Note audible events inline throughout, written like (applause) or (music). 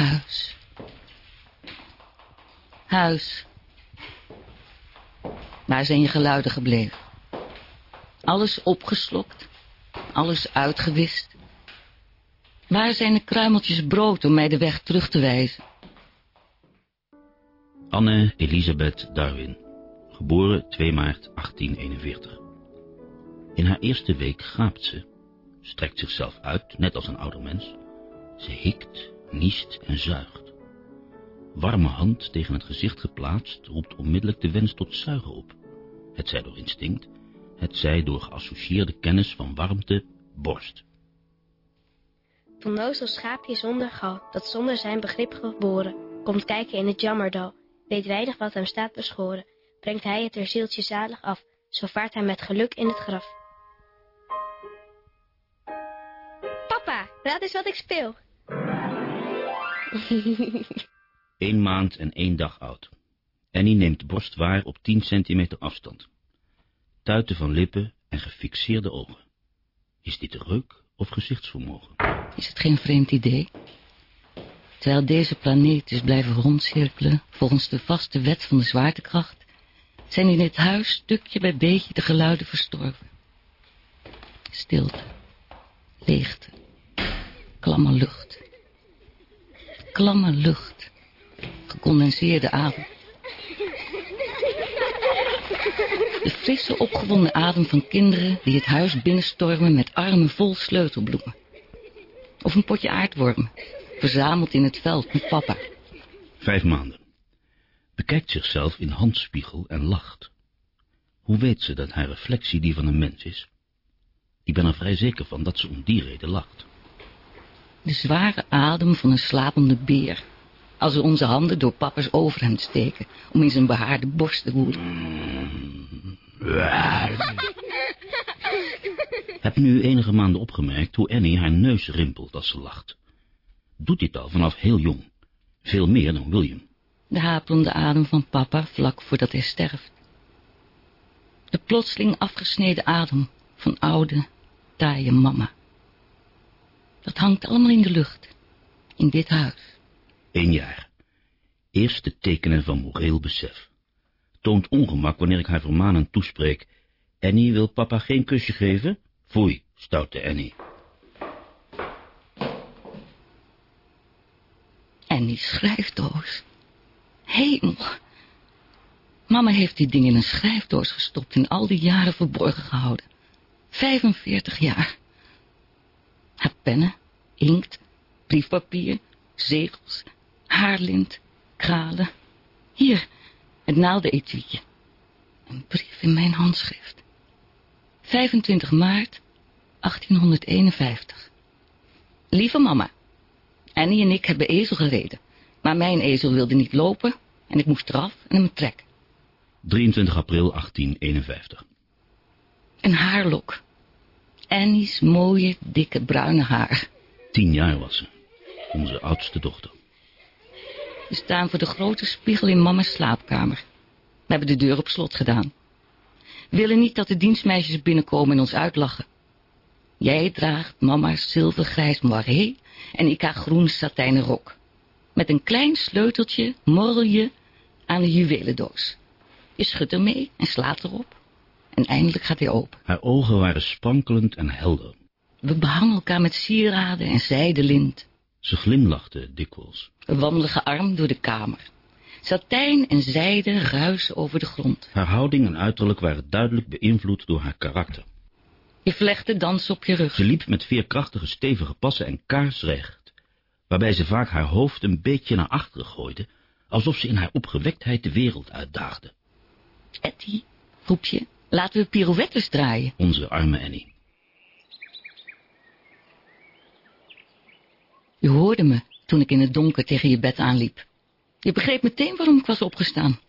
Huis. Huis. Waar zijn je geluiden gebleven? Alles opgeslokt, alles uitgewist. Waar zijn de kruimeltjes brood om mij de weg terug te wijzen? Anne Elisabeth Darwin, geboren 2 maart 1841. In haar eerste week gaapt ze, strekt zichzelf uit, net als een ouder mens. Ze hikt, niest en zuigt. Warme hand tegen het gezicht geplaatst roept onmiddellijk de wens tot zuigen op. Het zij door instinct, het zij door geassocieerde kennis van warmte, borst. Van nozel schaapje zonder gal, dat zonder zijn begrip geboren, komt kijken in het jammerdal, weet weinig wat hem staat beschoren, brengt hij het er zieltje zalig af, zo vaart hij met geluk in het graf. Papa, raad eens wat ik speel. (laughs) Eén maand en één dag oud. Annie neemt de borst waar op 10 centimeter afstand. Tuiten van lippen en gefixeerde ogen. Is dit reuk of gezichtsvermogen? Is het geen vreemd idee? Terwijl deze planeet is blijven rondcirkelen volgens de vaste wet van de zwaartekracht, zijn in dit huis stukje bij beetje de geluiden verstorven. Stilte, leegte, klamme lucht. Klamme lucht, gecondenseerde adem. De frisse, opgewonden adem van kinderen die het huis binnenstormen met armen vol sleutelbloemen. Of een potje aardwormen, verzameld in het veld met papa. Vijf maanden. Bekijkt zichzelf in handspiegel en lacht. Hoe weet ze dat haar reflectie die van een mens is? Ik ben er vrij zeker van dat ze om die reden lacht. De zware adem van een slapende beer. Als we onze handen door papa's overhemd steken om in zijn behaarde borst te woelen. (laughs) Heb nu enige maanden opgemerkt hoe Annie haar neus rimpelt als ze lacht. Doet dit al vanaf heel jong. Veel meer dan William. De haperende adem van papa vlak voordat hij sterft. De plotseling afgesneden adem van oude, taaie mama. Dat hangt allemaal in de lucht. In dit huis. Eén jaar. Eerste tekenen van moreel besef. Toont ongemak wanneer ik haar vermanend toespreek. Annie, wil papa geen kusje geven? Foei, stoute Annie. Annie's schrijfdoos. Hemel. Mama heeft die ding in een schrijfdoos gestopt en al die jaren verborgen gehouden. 45 jaar. Haar pennen, inkt, briefpapier, zegels, haarlint, kralen. Hier, het naaldenetuietje. Een brief in mijn handschrift. 25 maart 1851. Lieve mama, Annie en ik hebben ezel gereden, maar mijn ezel wilde niet lopen en ik moest eraf en hem trekken. 23 april 1851. Een haarlok. Annie's mooie, dikke, bruine haar. Tien jaar was ze. Onze oudste dochter. We staan voor de grote spiegel in mama's slaapkamer. We hebben de deur op slot gedaan. We willen niet dat de dienstmeisjes binnenkomen en ons uitlachen. Jij draagt mama's zilvergrijs moiré en ik haar groen satijnen rok. Met een klein sleuteltje morrel je aan de juwelendoos. Je schudt ermee en slaat erop. En eindelijk gaat hij open. Haar ogen waren sprankelend en helder. We behangen elkaar met sieraden en zijdelint. Ze glimlachte dikwijls. We wandelen gearmd door de kamer. Satijn en zijde ruisen over de grond. Haar houding en uiterlijk waren duidelijk beïnvloed door haar karakter. Je vlechten dans op je rug. Ze liep met veerkrachtige stevige passen en kaarsrecht, waarbij ze vaak haar hoofd een beetje naar achteren gooide, alsof ze in haar opgewektheid de wereld uitdaagde. Etty, roep je, laten we pirouettes draaien. Onze arme Annie. Je hoorde me toen ik in het donker tegen je bed aanliep. Je begreep meteen waarom ik was opgestaan.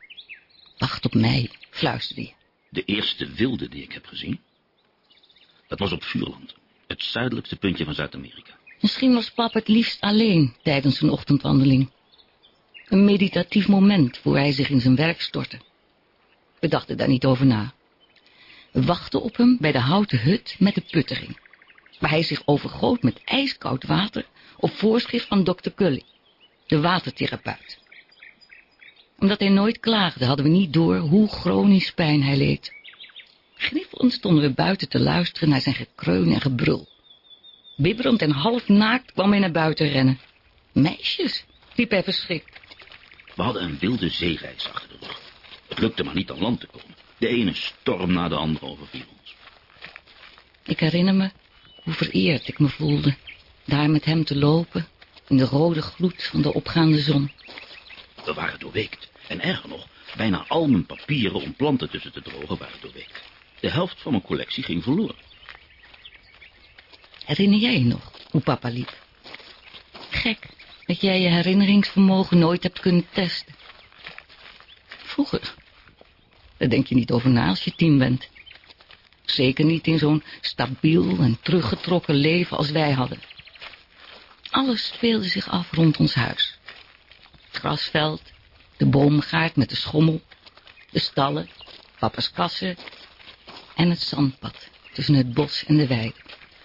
Wacht op mij, fluisterde je. De eerste wilde die ik heb gezien. Dat was op Vuurland, het zuidelijkste puntje van Zuid-Amerika. Misschien was papa het liefst alleen tijdens een ochtendwandeling. Een meditatief moment voor hij zich in zijn werk stortte. We dachten daar niet over na. Wachten op hem bij de houten hut met de puttering, waar hij zich overgoot met ijskoud water op voorschrift van dokter Cully. de watertherapeut. Omdat hij nooit klaagde, hadden we niet door hoe chronisch pijn hij leed. Griffelend stonden we buiten te luisteren naar zijn gekreun en gebrul. Bibberend en half naakt kwam hij naar buiten rennen. Meisjes, riep hij verschrikt. We hadden een wilde zeereis achter de rug. Het lukte maar niet aan land te komen. De ene storm na de andere overviel ons. Ik herinner me hoe vereerd ik me voelde, daar met hem te lopen, in de rode gloed van de opgaande zon. We waren doorweekt. En erger nog, bijna al mijn papieren om planten tussen te drogen waren doorweekt. De helft van mijn collectie ging verloren. Herinner jij je nog hoe papa liep? Gek dat jij je herinneringsvermogen nooit hebt kunnen testen. Vroeger, daar denk je niet over na als je tien bent. Zeker niet in zo'n stabiel en teruggetrokken leven als wij hadden. Alles speelde zich af rond ons huis. Het grasveld, de boomgaard met de schommel, de stallen, papa's kassen en het zandpad tussen het bos en de weide.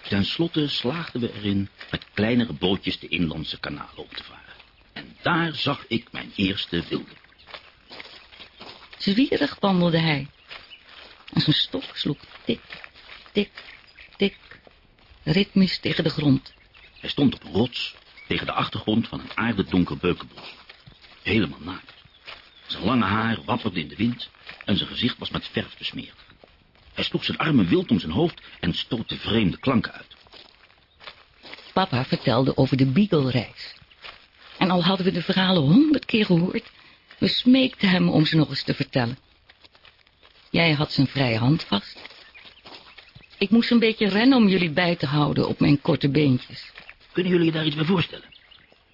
Ten slotte slaagden we erin met kleinere bootjes de inlandse kanalen op te varen. En daar zag ik mijn eerste wilde. Zwierig wandelde hij. En zijn stok sloeg tik, tik, tik, ritmisch tegen de grond. Hij stond op een rots tegen de achtergrond van een aardedonker beukenbos. Helemaal naakt. Zijn lange haar wapperde in de wind en zijn gezicht was met verf besmeerd. Hij sloeg zijn armen wild om zijn hoofd en stootte vreemde klanken uit. Papa vertelde over de Beagle-reis. En al hadden we de verhalen honderd keer gehoord, we smeekten hem om ze nog eens te vertellen. Jij had zijn vrije hand vast. Ik moest een beetje rennen om jullie bij te houden op mijn korte beentjes. Kunnen jullie je daar iets bij voorstellen?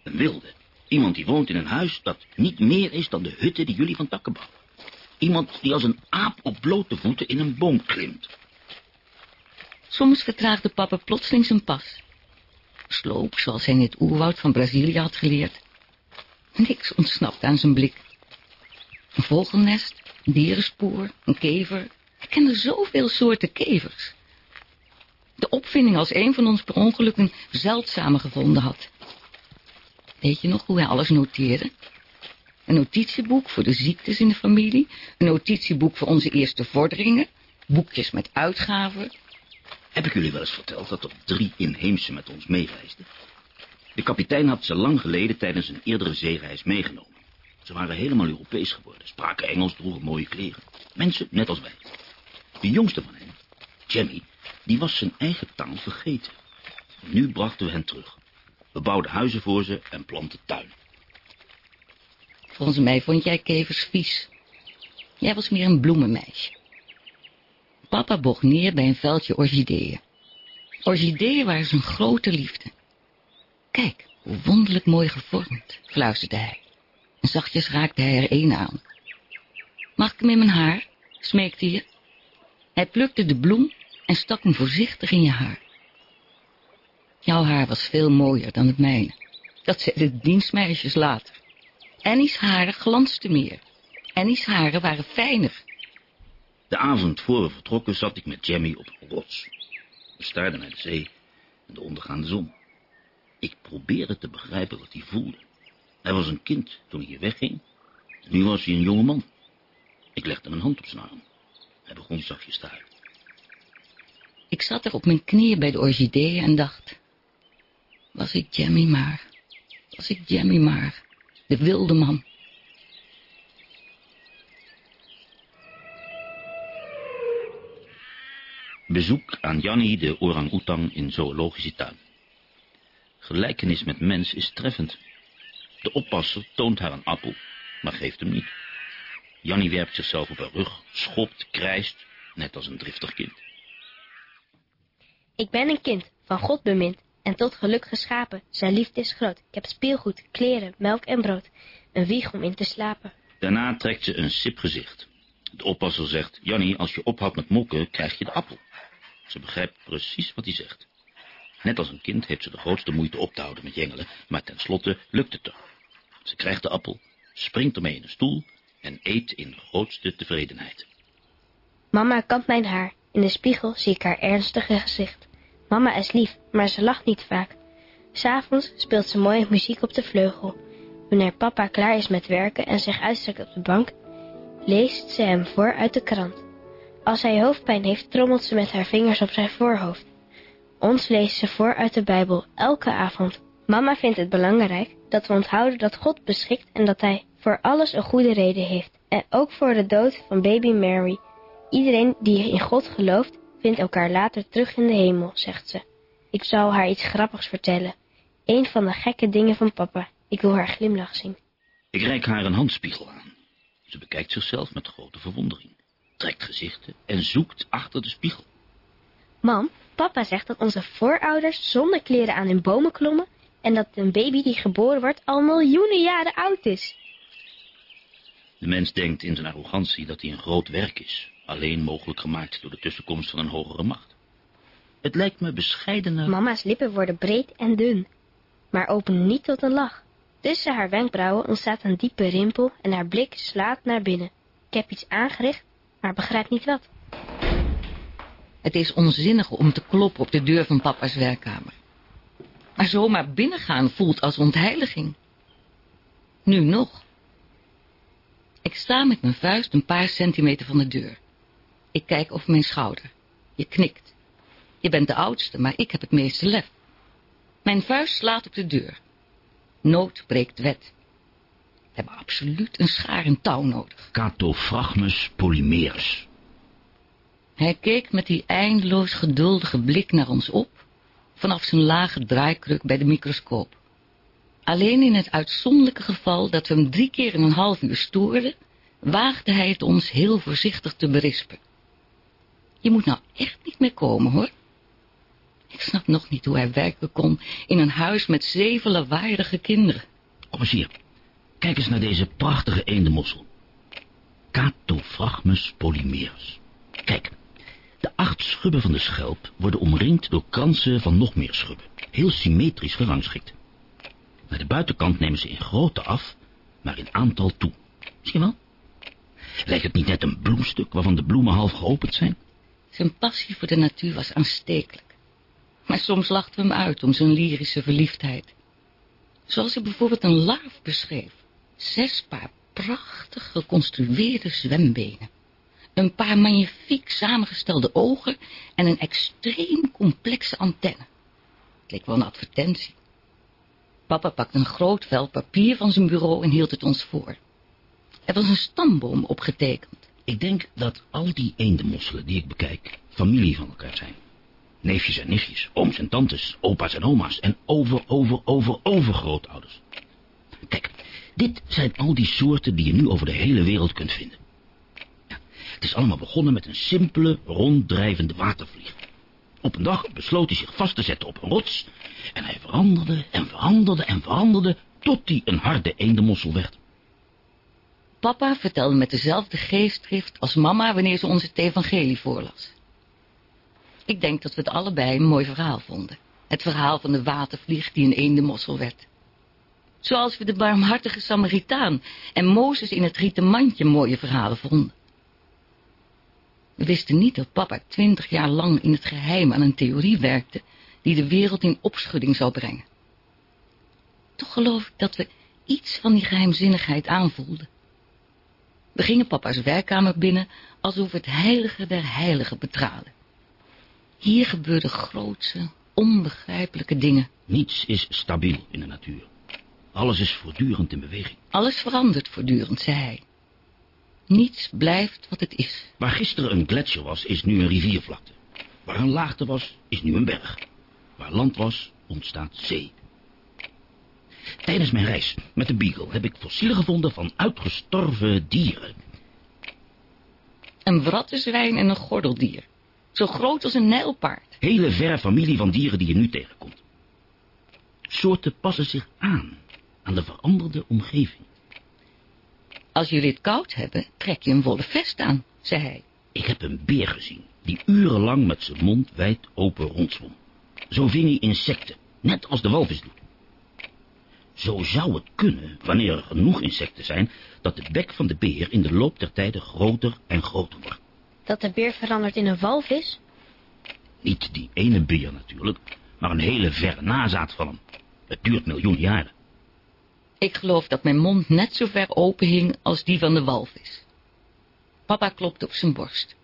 Een wilde. Iemand die woont in een huis dat niet meer is dan de hutten die jullie van takken bouwen. Iemand die als een aap op blote voeten in een boom klimt. Soms vertraagde papa plotseling zijn pas. Sloop, zoals hij in het oerwoud van Brazilië had geleerd. Niks ontsnapte aan zijn blik. Een vogelnest, een dierenspoor, een kever. Hij kende zoveel soorten kevers. De opvinding als een van ons per ongeluk een zeldzame gevonden had. Weet je nog hoe hij alles noteerde? Een notitieboek voor de ziektes in de familie, een notitieboek voor onze eerste vorderingen, boekjes met uitgaven. Heb ik jullie wel eens verteld dat er drie inheemse met ons meereisden? De kapitein had ze lang geleden tijdens een eerdere zeereis meegenomen. Ze waren helemaal Europees geworden, spraken Engels, droegen mooie kleren. Mensen net als wij. De jongste van hen, Jamie, die was zijn eigen taal vergeten. Nu brachten we hen terug. We bouwden huizen voor ze en planten tuinen. Volgens mij vond jij kevers vies. Jij was meer een bloemenmeisje. Papa bocht neer bij een veldje orchideeën. Orchideeën waren zijn grote liefde. Kijk, hoe wonderlijk mooi gevormd, fluisterde hij. En zachtjes raakte hij er een aan. Mag ik hem in mijn haar? smeekte hij. Hij plukte de bloem en stak hem voorzichtig in je haar. Jouw haar was veel mooier dan het mijne. Dat zeiden de dienstmeisjes later. Annie's haren glansden meer. Annie's haren waren fijner. De avond voor we vertrokken zat ik met Jamie op een rots. We staarden naar de zee en de ondergaande zon. Ik probeerde te begrijpen wat hij voelde. Hij was een kind toen hij hier wegging. Nu was hij een jonge man. Ik legde mijn hand op zijn arm. Hij begon zachtjes te huilen. Ik zat er op mijn knieën bij de orchideeën en dacht... Was ik Jamie maar. Was ik Jamie maar. De wilde man. Bezoek aan Janni de orang-oetang in zoologische tuin. Gelijkenis met mens is treffend. De oppasser toont haar een appel, maar geeft hem niet. Jannie werpt zichzelf op haar rug, schopt, krijst, net als een driftig kind. Ik ben een kind, van God bemind, en tot geluk geschapen. Zijn liefde is groot. Ik heb speelgoed, kleren, melk en brood. Een wieg om in te slapen. Daarna trekt ze een sip gezicht. De oppasser zegt, Jannie, als je ophoudt met mokken, krijg je de appel. Ze begrijpt precies wat hij zegt. Net als een kind heeft ze de grootste moeite op te houden met jengelen, maar tenslotte lukt het er. Ze krijgt de appel, springt ermee in een stoel en eet in grootste tevredenheid. Mama kant mijn haar. In de spiegel zie ik haar ernstige gezicht. Mama is lief, maar ze lacht niet vaak. S'avonds speelt ze mooie muziek op de vleugel. Wanneer papa klaar is met werken en zich uitstrekt op de bank, leest ze hem voor uit de krant. Als hij hoofdpijn heeft, trommelt ze met haar vingers op zijn voorhoofd. Ons leest ze voor uit de Bijbel, elke avond. Mama vindt het belangrijk dat we onthouden dat God beschikt en dat hij voor alles een goede reden heeft. En ook voor de dood van baby Mary. Iedereen die in God gelooft, vindt elkaar later terug in de hemel, zegt ze. Ik zal haar iets grappigs vertellen. Een van de gekke dingen van papa. Ik wil haar glimlach zien. Ik reik haar een handspiegel aan. Ze bekijkt zichzelf met grote verwondering, trekt gezichten en zoekt achter de spiegel. Mam, papa zegt dat onze voorouders zonder kleren aan hun bomen klommen en dat een baby die geboren wordt al miljoenen jaren oud is. De mens denkt in zijn arrogantie dat hij een groot werk is, alleen mogelijk gemaakt door de tussenkomst van een hogere macht. Het lijkt me bescheidener... Mama's lippen worden breed en dun, maar openen niet tot een lach. Tussen haar wenkbrauwen ontstaat een diepe rimpel en haar blik slaat naar binnen. Ik heb iets aangericht, maar begrijp niet wat. Het is onzinnig om te kloppen op de deur van papa's werkkamer. Maar zomaar binnengaan voelt als ontheiliging. Nu nog. Ik sta met mijn vuist een paar centimeter van de deur. Ik kijk over mijn schouder. Je knikt. Je bent de oudste, maar ik heb het meeste lef. Mijn vuist slaat op de deur. Nood breekt wet. We hebben absoluut een schaar en touw nodig. Catophragmus polymerus. Hij keek met die eindeloos geduldige blik naar ons op, vanaf zijn lage draaikruk bij de microscoop. Alleen in het uitzonderlijke geval dat we hem drie keer in een half uur stoorden, waagde hij het ons heel voorzichtig te berispen. Je moet nou echt niet meer komen, hoor. Ik snap nog niet hoe hij werken kon in een huis met zeven lawaaiige kinderen. Kom eens hier. Kijk eens naar deze prachtige eendemossel. Catophragmus polymerus. Kijk, de acht schubben van de schelp worden omringd door kransen van nog meer schubben. Heel symmetrisch gerangschikt. Naar de buitenkant nemen ze in grootte af, maar in aantal toe. Zie je wel? Lijkt het niet net een bloemstuk waarvan de bloemen half geopend zijn? Zijn passie voor de natuur was aanstekelijk. Maar soms lachten we hem uit om zijn lyrische verliefdheid. Zoals hij bijvoorbeeld een larf beschreef. Zes paar prachtig geconstrueerde zwembenen. Een paar magnifiek samengestelde ogen en een extreem complexe antenne. Het leek wel een advertentie. Papa pakte een groot vel papier van zijn bureau en hield het ons voor. Er was een stamboom opgetekend. Ik denk dat al die eendemosselen die ik bekijk, familie van elkaar zijn. Neefjes en nichtjes, ooms en tantes, opa's en oma's en over, over, over, overgrootouders. Kijk, dit zijn al die soorten die je nu over de hele wereld kunt vinden. Het is allemaal begonnen met een simpele, ronddrijvende watervlieg. Op een dag besloot hij zich vast te zetten op een rots en hij veranderde en veranderde en veranderde tot hij een harde eendemossel werd. Papa vertelde met dezelfde geestdrift als mama wanneer ze ons het evangelie voorlas. Ik denk dat we het allebei een mooi verhaal vonden. Het verhaal van de watervlieg die een eendemossel werd. Zoals we de barmhartige Samaritaan en Mozes in het rieten mandje mooie verhalen vonden. We wisten niet dat papa twintig jaar lang in het geheim aan een theorie werkte die de wereld in opschudding zou brengen. Toch geloof ik dat we iets van die geheimzinnigheid aanvoelden. We gingen papa's werkkamer binnen alsof we het heilige der heiligen betraden. Hier gebeurden grootse, onbegrijpelijke dingen. Niets is stabiel in de natuur. Alles is voortdurend in beweging. Alles verandert voortdurend, zei hij. Niets blijft wat het is. Waar gisteren een gletsjer was, is nu een riviervlakte. Waar een laagte was, is nu een berg. Waar land was, ontstaat zee. Tijdens mijn reis met de Beagle heb ik fossielen gevonden van uitgestorven dieren. Een wrattenzwijn en een gordeldier. Zo groot als een nijlpaard. Hele verre familie van dieren die je nu tegenkomt. Soorten passen zich aan, aan de veranderde omgeving. Als jullie het koud hebben, trek je een wollen vest aan, zei hij. Ik heb een beer gezien, die urenlang met zijn mond wijd open rondzwom. Zo ving hij insecten, net als de walvis doet. Zo zou het kunnen, wanneer er genoeg insecten zijn, dat de bek van de beer in de loop der tijden groter en groter wordt. Dat de beer verandert in een walvis? Niet die ene beer natuurlijk, maar een hele verre nazaat van hem. Het duurt miljoenen jaren. Ik geloof dat mijn mond net zo ver open hing als die van de walvis. Papa klopte op zijn borst.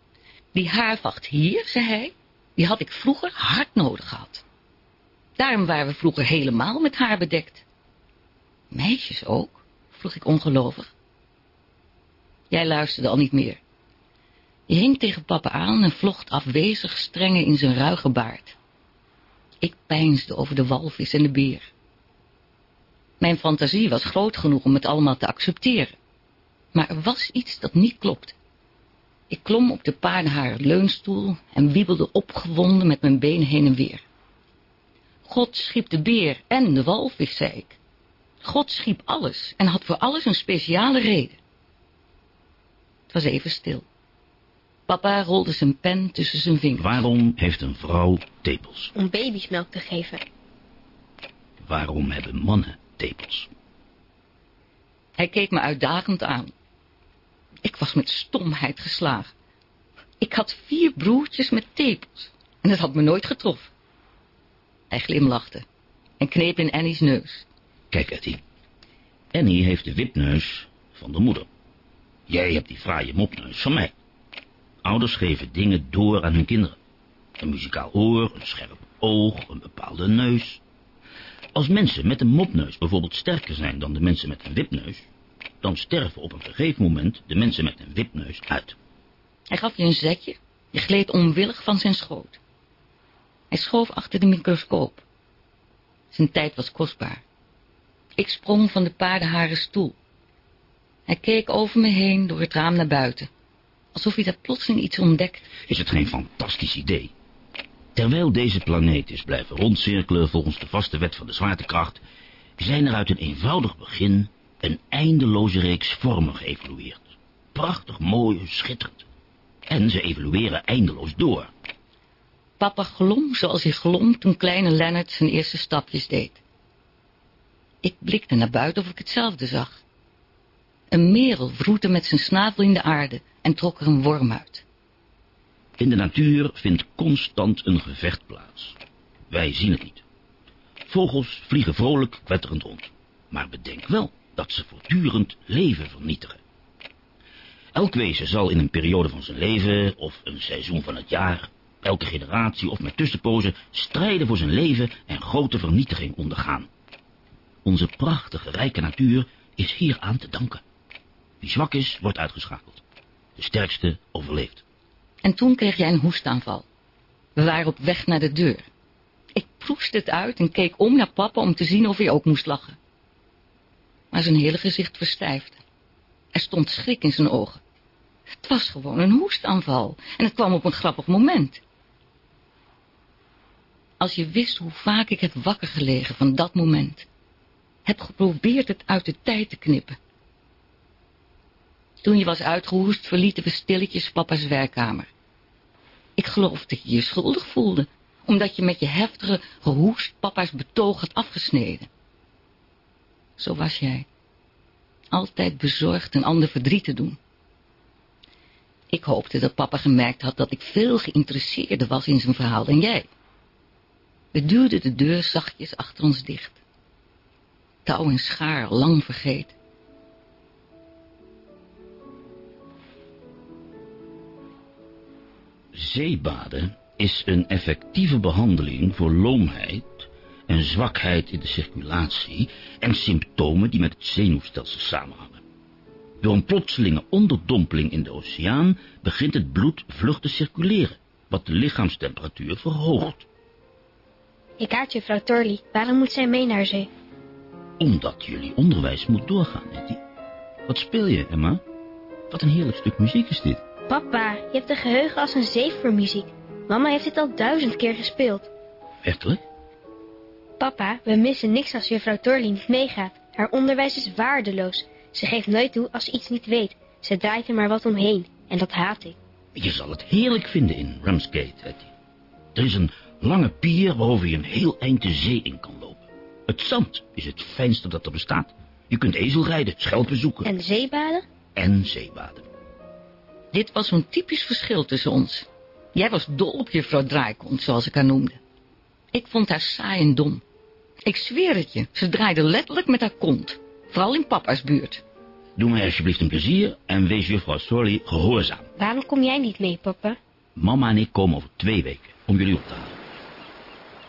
Die haarvacht hier, zei hij, die had ik vroeger hard nodig gehad. Daarom waren we vroeger helemaal met haar bedekt. Meisjes ook? vroeg ik ongelovig. Jij luisterde al niet meer. Je hing tegen papa aan en vlocht afwezig strengen in zijn ruige baard. Ik peinsde over de walvis en de beer. Mijn fantasie was groot genoeg om het allemaal te accepteren. Maar er was iets dat niet klopte. Ik klom op de paardenharen leunstoel en wiebelde opgewonden met mijn benen heen en weer. God schiep de beer en de walvis, zei ik. God schiep alles en had voor alles een speciale reden. Het was even stil. Papa rolde zijn pen tussen zijn vingers. Waarom heeft een vrouw tepels? Om baby's melk te geven. Waarom hebben mannen tepels? Hij keek me uitdagend aan. Ik was met stomheid geslagen. Ik had vier broertjes met tepels en dat had me nooit getroffen. Hij glimlachte en kneep in Annie's neus. Kijk, Etty. Annie heeft de wipneus van de moeder. Jij hebt die fraaie mopneus van mij. Ouders geven dingen door aan hun kinderen. Een muzikaal oor, een scherp oog, een bepaalde neus. Als mensen met een mopneus bijvoorbeeld sterker zijn dan de mensen met een wipneus, dan sterven op een gegeven moment de mensen met een wipneus uit. Hij gaf je een zetje, je gleed onwillig van zijn schoot. Hij schoof achter de microscoop. Zijn tijd was kostbaar. Ik sprong van de paardenharen stoel. Hij keek over me heen door het raam naar buiten. Alsof hij daar plotseling iets ontdekt. Is het geen fantastisch idee? Terwijl deze planeet is blijven rondcirkelen volgens de vaste wet van de zwaartekracht, zijn er uit een eenvoudig begin een eindeloze reeks vormen geëvolueerd. Prachtig, mooi, schitterend. En ze evolueren eindeloos door. Papa glom zoals hij glom toen kleine Leonard zijn eerste stapjes deed. Ik blikte naar buiten of ik hetzelfde zag. Een merel wroette met zijn snavel in de aarde en trok er een worm uit. In de natuur vindt constant een gevecht plaats. Wij zien het niet. Vogels vliegen vrolijk kwetterend rond. Maar bedenk wel dat ze voortdurend leven vernietigen. Elk wezen zal in een periode van zijn leven, of een seizoen van het jaar, elke generatie of met tussenpozen, strijden voor zijn leven en grote vernietiging ondergaan. Onze prachtige, rijke natuur is hier aan te danken. Wie zwak is, wordt uitgeschakeld. De sterkste overleeft. En toen kreeg jij een hoestaanval. We waren op weg naar de deur. Ik proestte het uit en keek om naar papa om te zien of hij ook moest lachen. Maar zijn hele gezicht verstijfde. Er stond schrik in zijn ogen. Het was gewoon een hoestaanval en het kwam op een grappig moment. Als je wist hoe vaak ik heb wakker gelegen van dat moment. Heb geprobeerd het uit de tijd te knippen. Toen je was uitgehoest, verlieten we stilletjes papa's werkkamer. Ik geloof dat je je schuldig voelde, omdat je met je heftige gehoest papa's betoog had afgesneden. Zo was jij. Altijd bezorgd een ander verdriet te doen. Ik hoopte dat papa gemerkt had dat ik veel geïnteresseerder was in zijn verhaal dan jij. We duwden de deur zachtjes achter ons dicht. Touw en schaar lang vergeten. Zeebaden is een effectieve behandeling voor loomheid en zwakheid in de circulatie en symptomen die met het zenuwstelsel samenhangen. Door een plotselinge onderdompeling in de oceaan begint het bloed vlug te circuleren, wat de lichaamstemperatuur verhoogt. Ik haat juffrouw Torley. Waarom moet zij mee naar zee? Omdat jullie onderwijs moet doorgaan, Nettie. Wat speel je, Emma? Wat een heerlijk stuk muziek is dit. Papa, je hebt een geheugen als een zeef voor muziek. Mama heeft dit al duizend keer gespeeld. Werkelijk? Papa, we missen niks als juffrouw Torley niet meegaat. Haar onderwijs is waardeloos. Ze geeft nooit toe als ze iets niet weet. Ze draait er maar wat omheen. En dat haat ik. Je zal het heerlijk vinden in Ramsgate, Etty. Er is een lange pier waarover je een heel eind de zee in kan lopen. Het zand is het fijnste dat er bestaat. Je kunt ezel rijden, schelpen zoeken En zeebaden? en zeebaden. Dit was zo'n typisch verschil tussen ons. Jij was dol op juffrouw Draaikont, zoals ik haar noemde. Ik vond haar saai en dom. Ik zweer het je, ze draaide letterlijk met haar kont. Vooral in papa's buurt. Doe mij alsjeblieft een plezier en wees juffrouw Sorley gehoorzaam. Waarom kom jij niet mee, papa? Mama en ik komen over twee weken om jullie op te halen.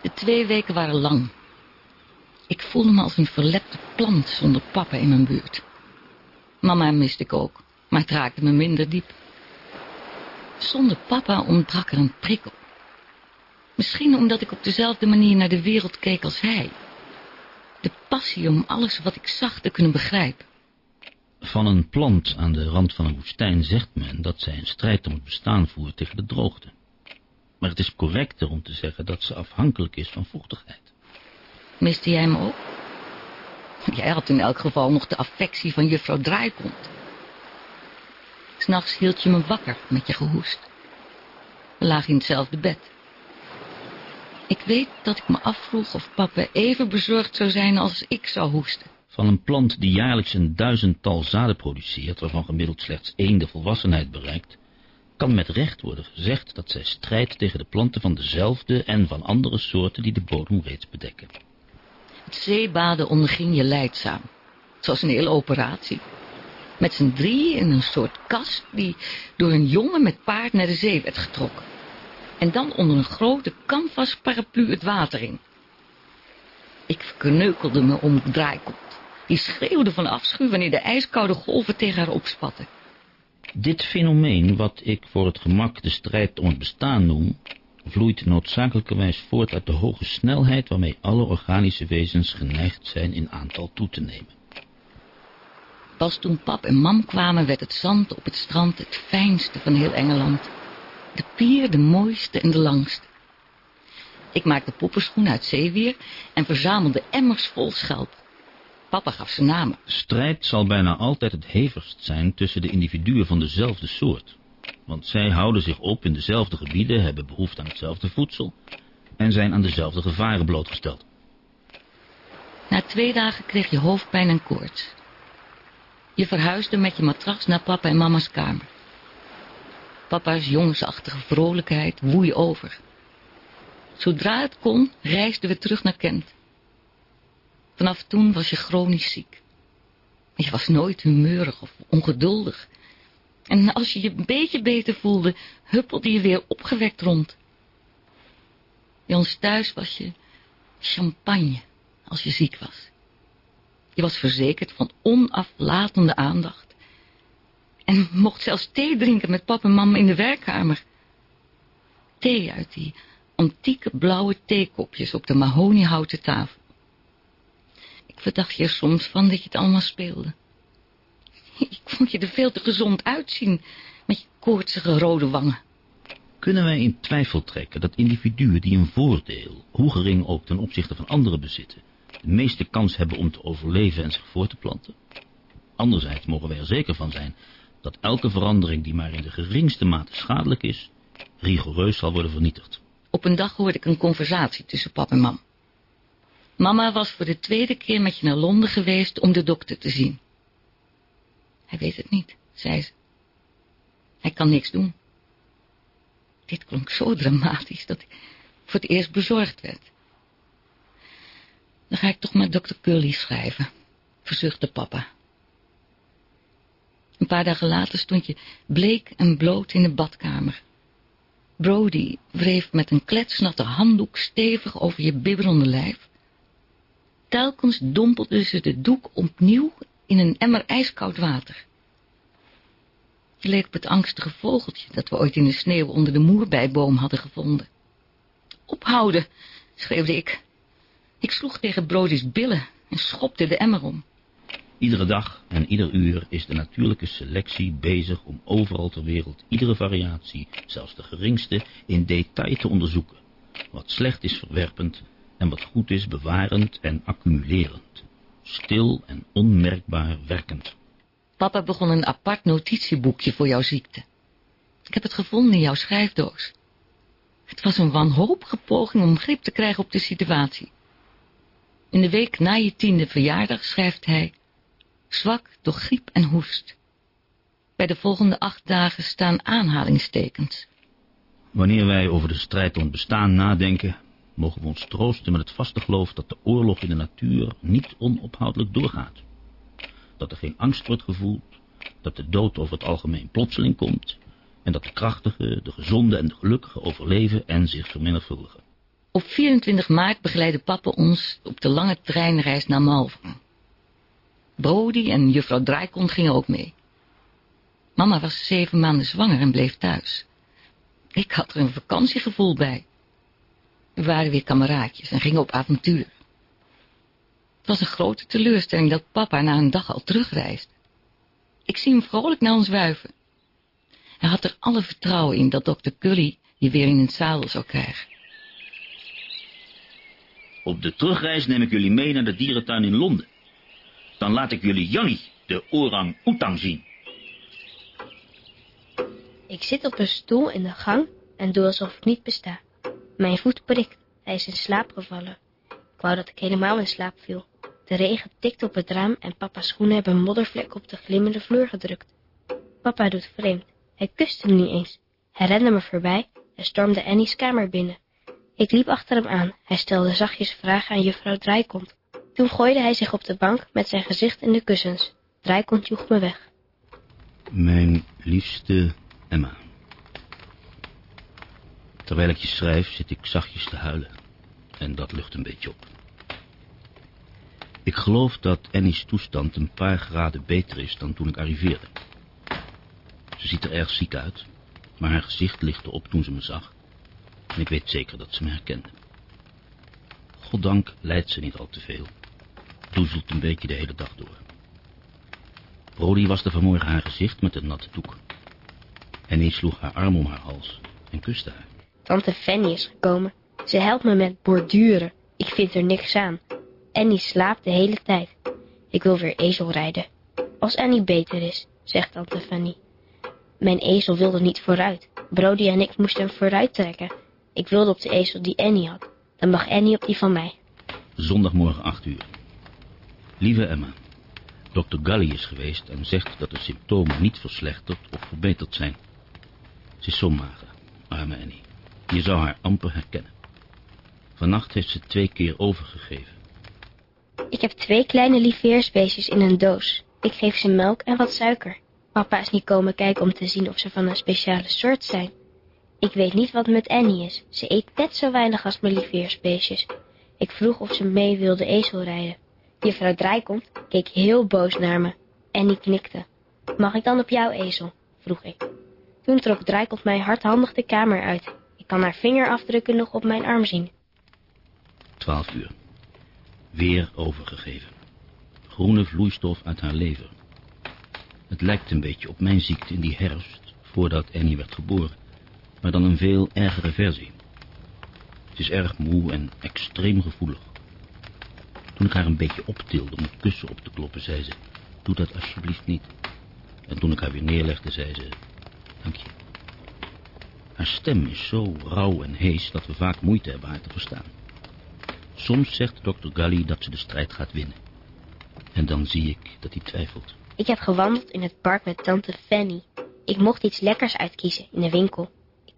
De twee weken waren lang. Ik voelde me als een verlepte plant zonder papa in mijn buurt. Mama miste ik ook, maar het raakte me minder diep. Zonder papa ontbrak er een prikkel. Misschien omdat ik op dezelfde manier naar de wereld keek als hij. De passie om alles wat ik zag te kunnen begrijpen. Van een plant aan de rand van een woestijn zegt men dat zij een strijd om het bestaan voert tegen de droogte. Maar het is correcter om te zeggen dat ze afhankelijk is van vochtigheid. Miste jij me ook? Jij had in elk geval nog de affectie van juffrouw Draaikont. S'nachts hield je me wakker met je gehoest. We lagen in hetzelfde bed. Ik weet dat ik me afvroeg of papa even bezorgd zou zijn als ik zou hoesten. Van een plant die jaarlijks een duizendtal zaden produceert, waarvan gemiddeld slechts één de volwassenheid bereikt, kan met recht worden gezegd dat zij strijdt tegen de planten van dezelfde en van andere soorten die de bodem reeds bedekken. Het zeebaden onderging je leidzaam. Het was een hele operatie. Met z'n drie in een soort kast die door een jongen met paard naar de zee werd getrokken. En dan onder een grote canvas paraplu het water in. Ik verkneukelde me om draaikont. Die schreeuwde van afschuw wanneer de ijskoude golven tegen haar opspatten. Dit fenomeen, wat ik voor het gemak de strijd om het bestaan noem, vloeit noodzakelijkerwijs voort uit de hoge snelheid waarmee alle organische wezens geneigd zijn in aantal toe te nemen. Pas toen pap en mam kwamen werd het zand op het strand het fijnste van heel Engeland. De pier de mooiste en de langste. Ik maakte poppenschoenen uit zeewier en verzamelde emmers vol schelp. Papa gaf ze namen. Strijd zal bijna altijd het hevigst zijn tussen de individuen van dezelfde soort. Want zij houden zich op in dezelfde gebieden, hebben behoefte aan hetzelfde voedsel en zijn aan dezelfde gevaren blootgesteld. Na twee dagen kreeg je hoofdpijn en koorts. Je verhuisde met je matras naar papa en mama's kamer. Papa's jongensachtige vrolijkheid woei over. Zodra het kon, reisden we terug naar Kent. Vanaf toen was je chronisch ziek. Je was nooit humeurig of ongeduldig. En als je je een beetje beter voelde, huppelde je weer opgewekt rond. Bij ons thuis was je champagne als je ziek was. Was verzekerd van onaflatende aandacht. En mocht zelfs thee drinken met papa en mama in de werkkamer. Thee uit die antieke blauwe theekopjes op de mahoniehouten tafel. Ik verdacht je er soms van dat je het allemaal speelde. (laughs) Ik vond je er veel te gezond uitzien, met je koortsige rode wangen. Kunnen wij in twijfel trekken dat individuen die een voordeel, hoe gering ook ten opzichte van anderen bezitten, de meeste kans hebben om te overleven en zich voor te planten? Anderzijds mogen wij er zeker van zijn dat elke verandering die maar in de geringste mate schadelijk is, rigoureus zal worden vernietigd. Op een dag hoorde ik een conversatie tussen pap en mam. Mama was voor de tweede keer met je naar Londen geweest om de dokter te zien. Hij weet het niet, zei ze. Hij kan niks doen. Dit klonk zo dramatisch dat ik voor het eerst bezorgd werd. Dan ga ik toch maar dokter Curly schrijven, verzuchtte papa. Een paar dagen later stond je bleek en bloot in de badkamer. Brody wreef met een kletsnatte handdoek stevig over je bibberende lijf. Telkens dompelde ze de doek opnieuw in een emmer ijskoud water. Je leek op het angstige vogeltje dat we ooit in de sneeuw onder de moerbijboom hadden gevonden. Ophouden, schreeuwde ik. Ik sloeg tegen Brody's billen en schopte de emmer om. Iedere dag en ieder uur is de natuurlijke selectie bezig om overal ter wereld iedere variatie, zelfs de geringste, in detail te onderzoeken. Wat slecht is verwerpend en wat goed is bewarend en accumulerend. Stil en onmerkbaar werkend. Papa begon een apart notitieboekje voor jouw ziekte. Ik heb het gevonden in jouw schrijfdoos. Het was een wanhopige poging om grip te krijgen op de situatie. In de week na je tiende verjaardag schrijft hij... Zwak door griep en hoest. Bij de volgende acht dagen staan aanhalingstekens. Wanneer wij over de strijd om bestaan nadenken... mogen we ons troosten met het vaste geloof dat de oorlog in de natuur niet onophoudelijk doorgaat. dat er geen angst wordt gevoeld, dat de dood over het algemeen plotseling komt en dat de krachtige, de gezonde en de gelukkige overleven en zich vermenigvuldigen. Op 24 maart begeleidde papa ons op de lange treinreis naar Malvern. Brody en juffrouw Draaikont gingen ook mee. Mama was zeven maanden zwanger en bleef thuis. Ik had er een vakantiegevoel bij. We waren weer kameraadjes en gingen op avontuur. Het was een grote teleurstelling dat papa na een dag al terugreist. Ik zie hem vrolijk naar ons wuiven. Hij had er alle vertrouwen in dat dokter Cully je weer in het zadel zou krijgen. Op de terugreis neem ik jullie mee naar de dierentuin in Londen. Dan laat ik jullie Janni, de orang-oetang, zien. Ik zit op een stoel in de gang en doe alsof ik niet besta. Mijn voet prikt. Hij is in slaap gevallen. Ik wou dat ik helemaal in slaap viel. De regen tikt op het raam en papa's schoenen hebben een moddervlek op de glimmende vloer gedrukt. Papa doet vreemd. Hij kuste me niet eens. Hij rende me voorbij en stormde Annie's kamer binnen. Ik liep achter hem aan. Hij stelde zachtjes vragen aan juffrouw Draaikont. Toen gooide hij zich op de bank met zijn gezicht in de kussens. Draaikont joeg me weg. Mijn liefste Emma. Terwijl ik je schrijf, zit ik zachtjes te huilen. En dat lucht een beetje op. Ik geloof dat Annie's toestand een paar graden beter is dan toen ik arriveerde. Ze ziet er erg ziek uit, maar haar gezicht lichtte op toen ze me zag. En ik weet zeker dat ze me herkende. Goddank lijdt ze niet al te veel. Doezelt een beetje de hele dag door. Brody waste vanmorgen haar gezicht met een natte doek. Annie sloeg haar arm om haar hals en kuste haar. Tante Fanny is gekomen. Ze helpt me met borduren. Ik vind er niks aan. Annie slaapt de hele tijd. Ik wil weer ezel rijden. Als Annie beter is, zegt tante Fanny. Mijn ezel wilde niet vooruit. Brody en ik moesten hem vooruit trekken. Ik wilde op de ezel die Annie had. Dan mag Annie op die van mij. Zondagmorgen acht uur. Lieve Emma, dokter Gully is geweest en zegt dat de symptomen niet verslechterd of verbeterd zijn. Ze is zo mager, arme Annie. Je zou haar amper herkennen. Vannacht heeft ze twee keer overgegeven. Ik heb twee kleine lieveersbeestjes in een doos. Ik geef ze melk en wat suiker. Papa is niet komen kijken om te zien of ze van een speciale soort zijn. Ik weet niet wat met Annie is. Ze eet net zo weinig als mijn lieveersbeestjes. Ik vroeg of ze mee wilde ezel rijden. Juffrouw Draaikont keek heel boos naar me. Annie knikte. Mag ik dan op jouw ezel? vroeg ik. Toen trok Draaikont mij hardhandig de kamer uit. Ik kan haar vingerafdrukken nog op mijn arm zien. Twaalf uur. Weer overgegeven. Groene vloeistof uit haar lever. Het lijkt een beetje op mijn ziekte in die herfst, voordat Annie werd geboren. Maar dan een veel ergere versie. Ze is erg moe en extreem gevoelig. Toen ik haar een beetje optilde om het kussen op te kloppen, zei ze... Doe dat alsjeblieft niet. En toen ik haar weer neerlegde, zei ze... Dank je. Haar stem is zo rauw en hees dat we vaak moeite hebben haar te verstaan. Soms zegt dokter Gully dat ze de strijd gaat winnen. En dan zie ik dat hij twijfelt. Ik heb gewandeld in het park met tante Fanny. Ik mocht iets lekkers uitkiezen in de winkel.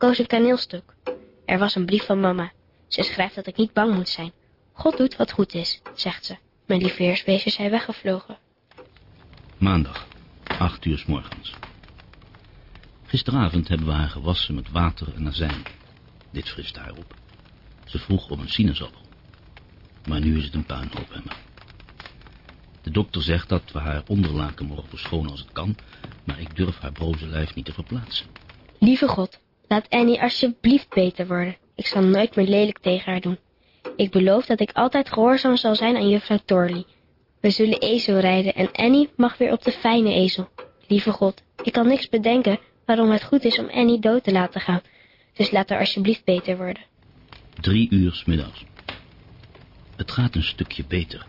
Ik koos een kaneelstuk. Er was een brief van mama. Ze schrijft dat ik niet bang moet zijn. God doet wat goed is, zegt ze. Mijn lieveheersbeestjes zijn weggevlogen. Maandag, acht uur s morgens. Gisteravond hebben we haar gewassen met water en azijn. Dit frist haar op. Ze vroeg om een sinaasappel. Maar nu is het een puinhoop, Emma. De dokter zegt dat we haar onderlaken mogen verschonen als het kan, maar ik durf haar broze lijf niet te verplaatsen. Lieve God, laat Annie alsjeblieft beter worden. Ik zal nooit meer lelijk tegen haar doen. Ik beloof dat ik altijd gehoorzaam zal zijn aan juffrouw Torley. We zullen ezel rijden en Annie mag weer op de fijne ezel. Lieve God, ik kan niks bedenken waarom het goed is om Annie dood te laten gaan. Dus laat haar alsjeblieft beter worden. Drie uur 's middags. Het gaat een stukje beter.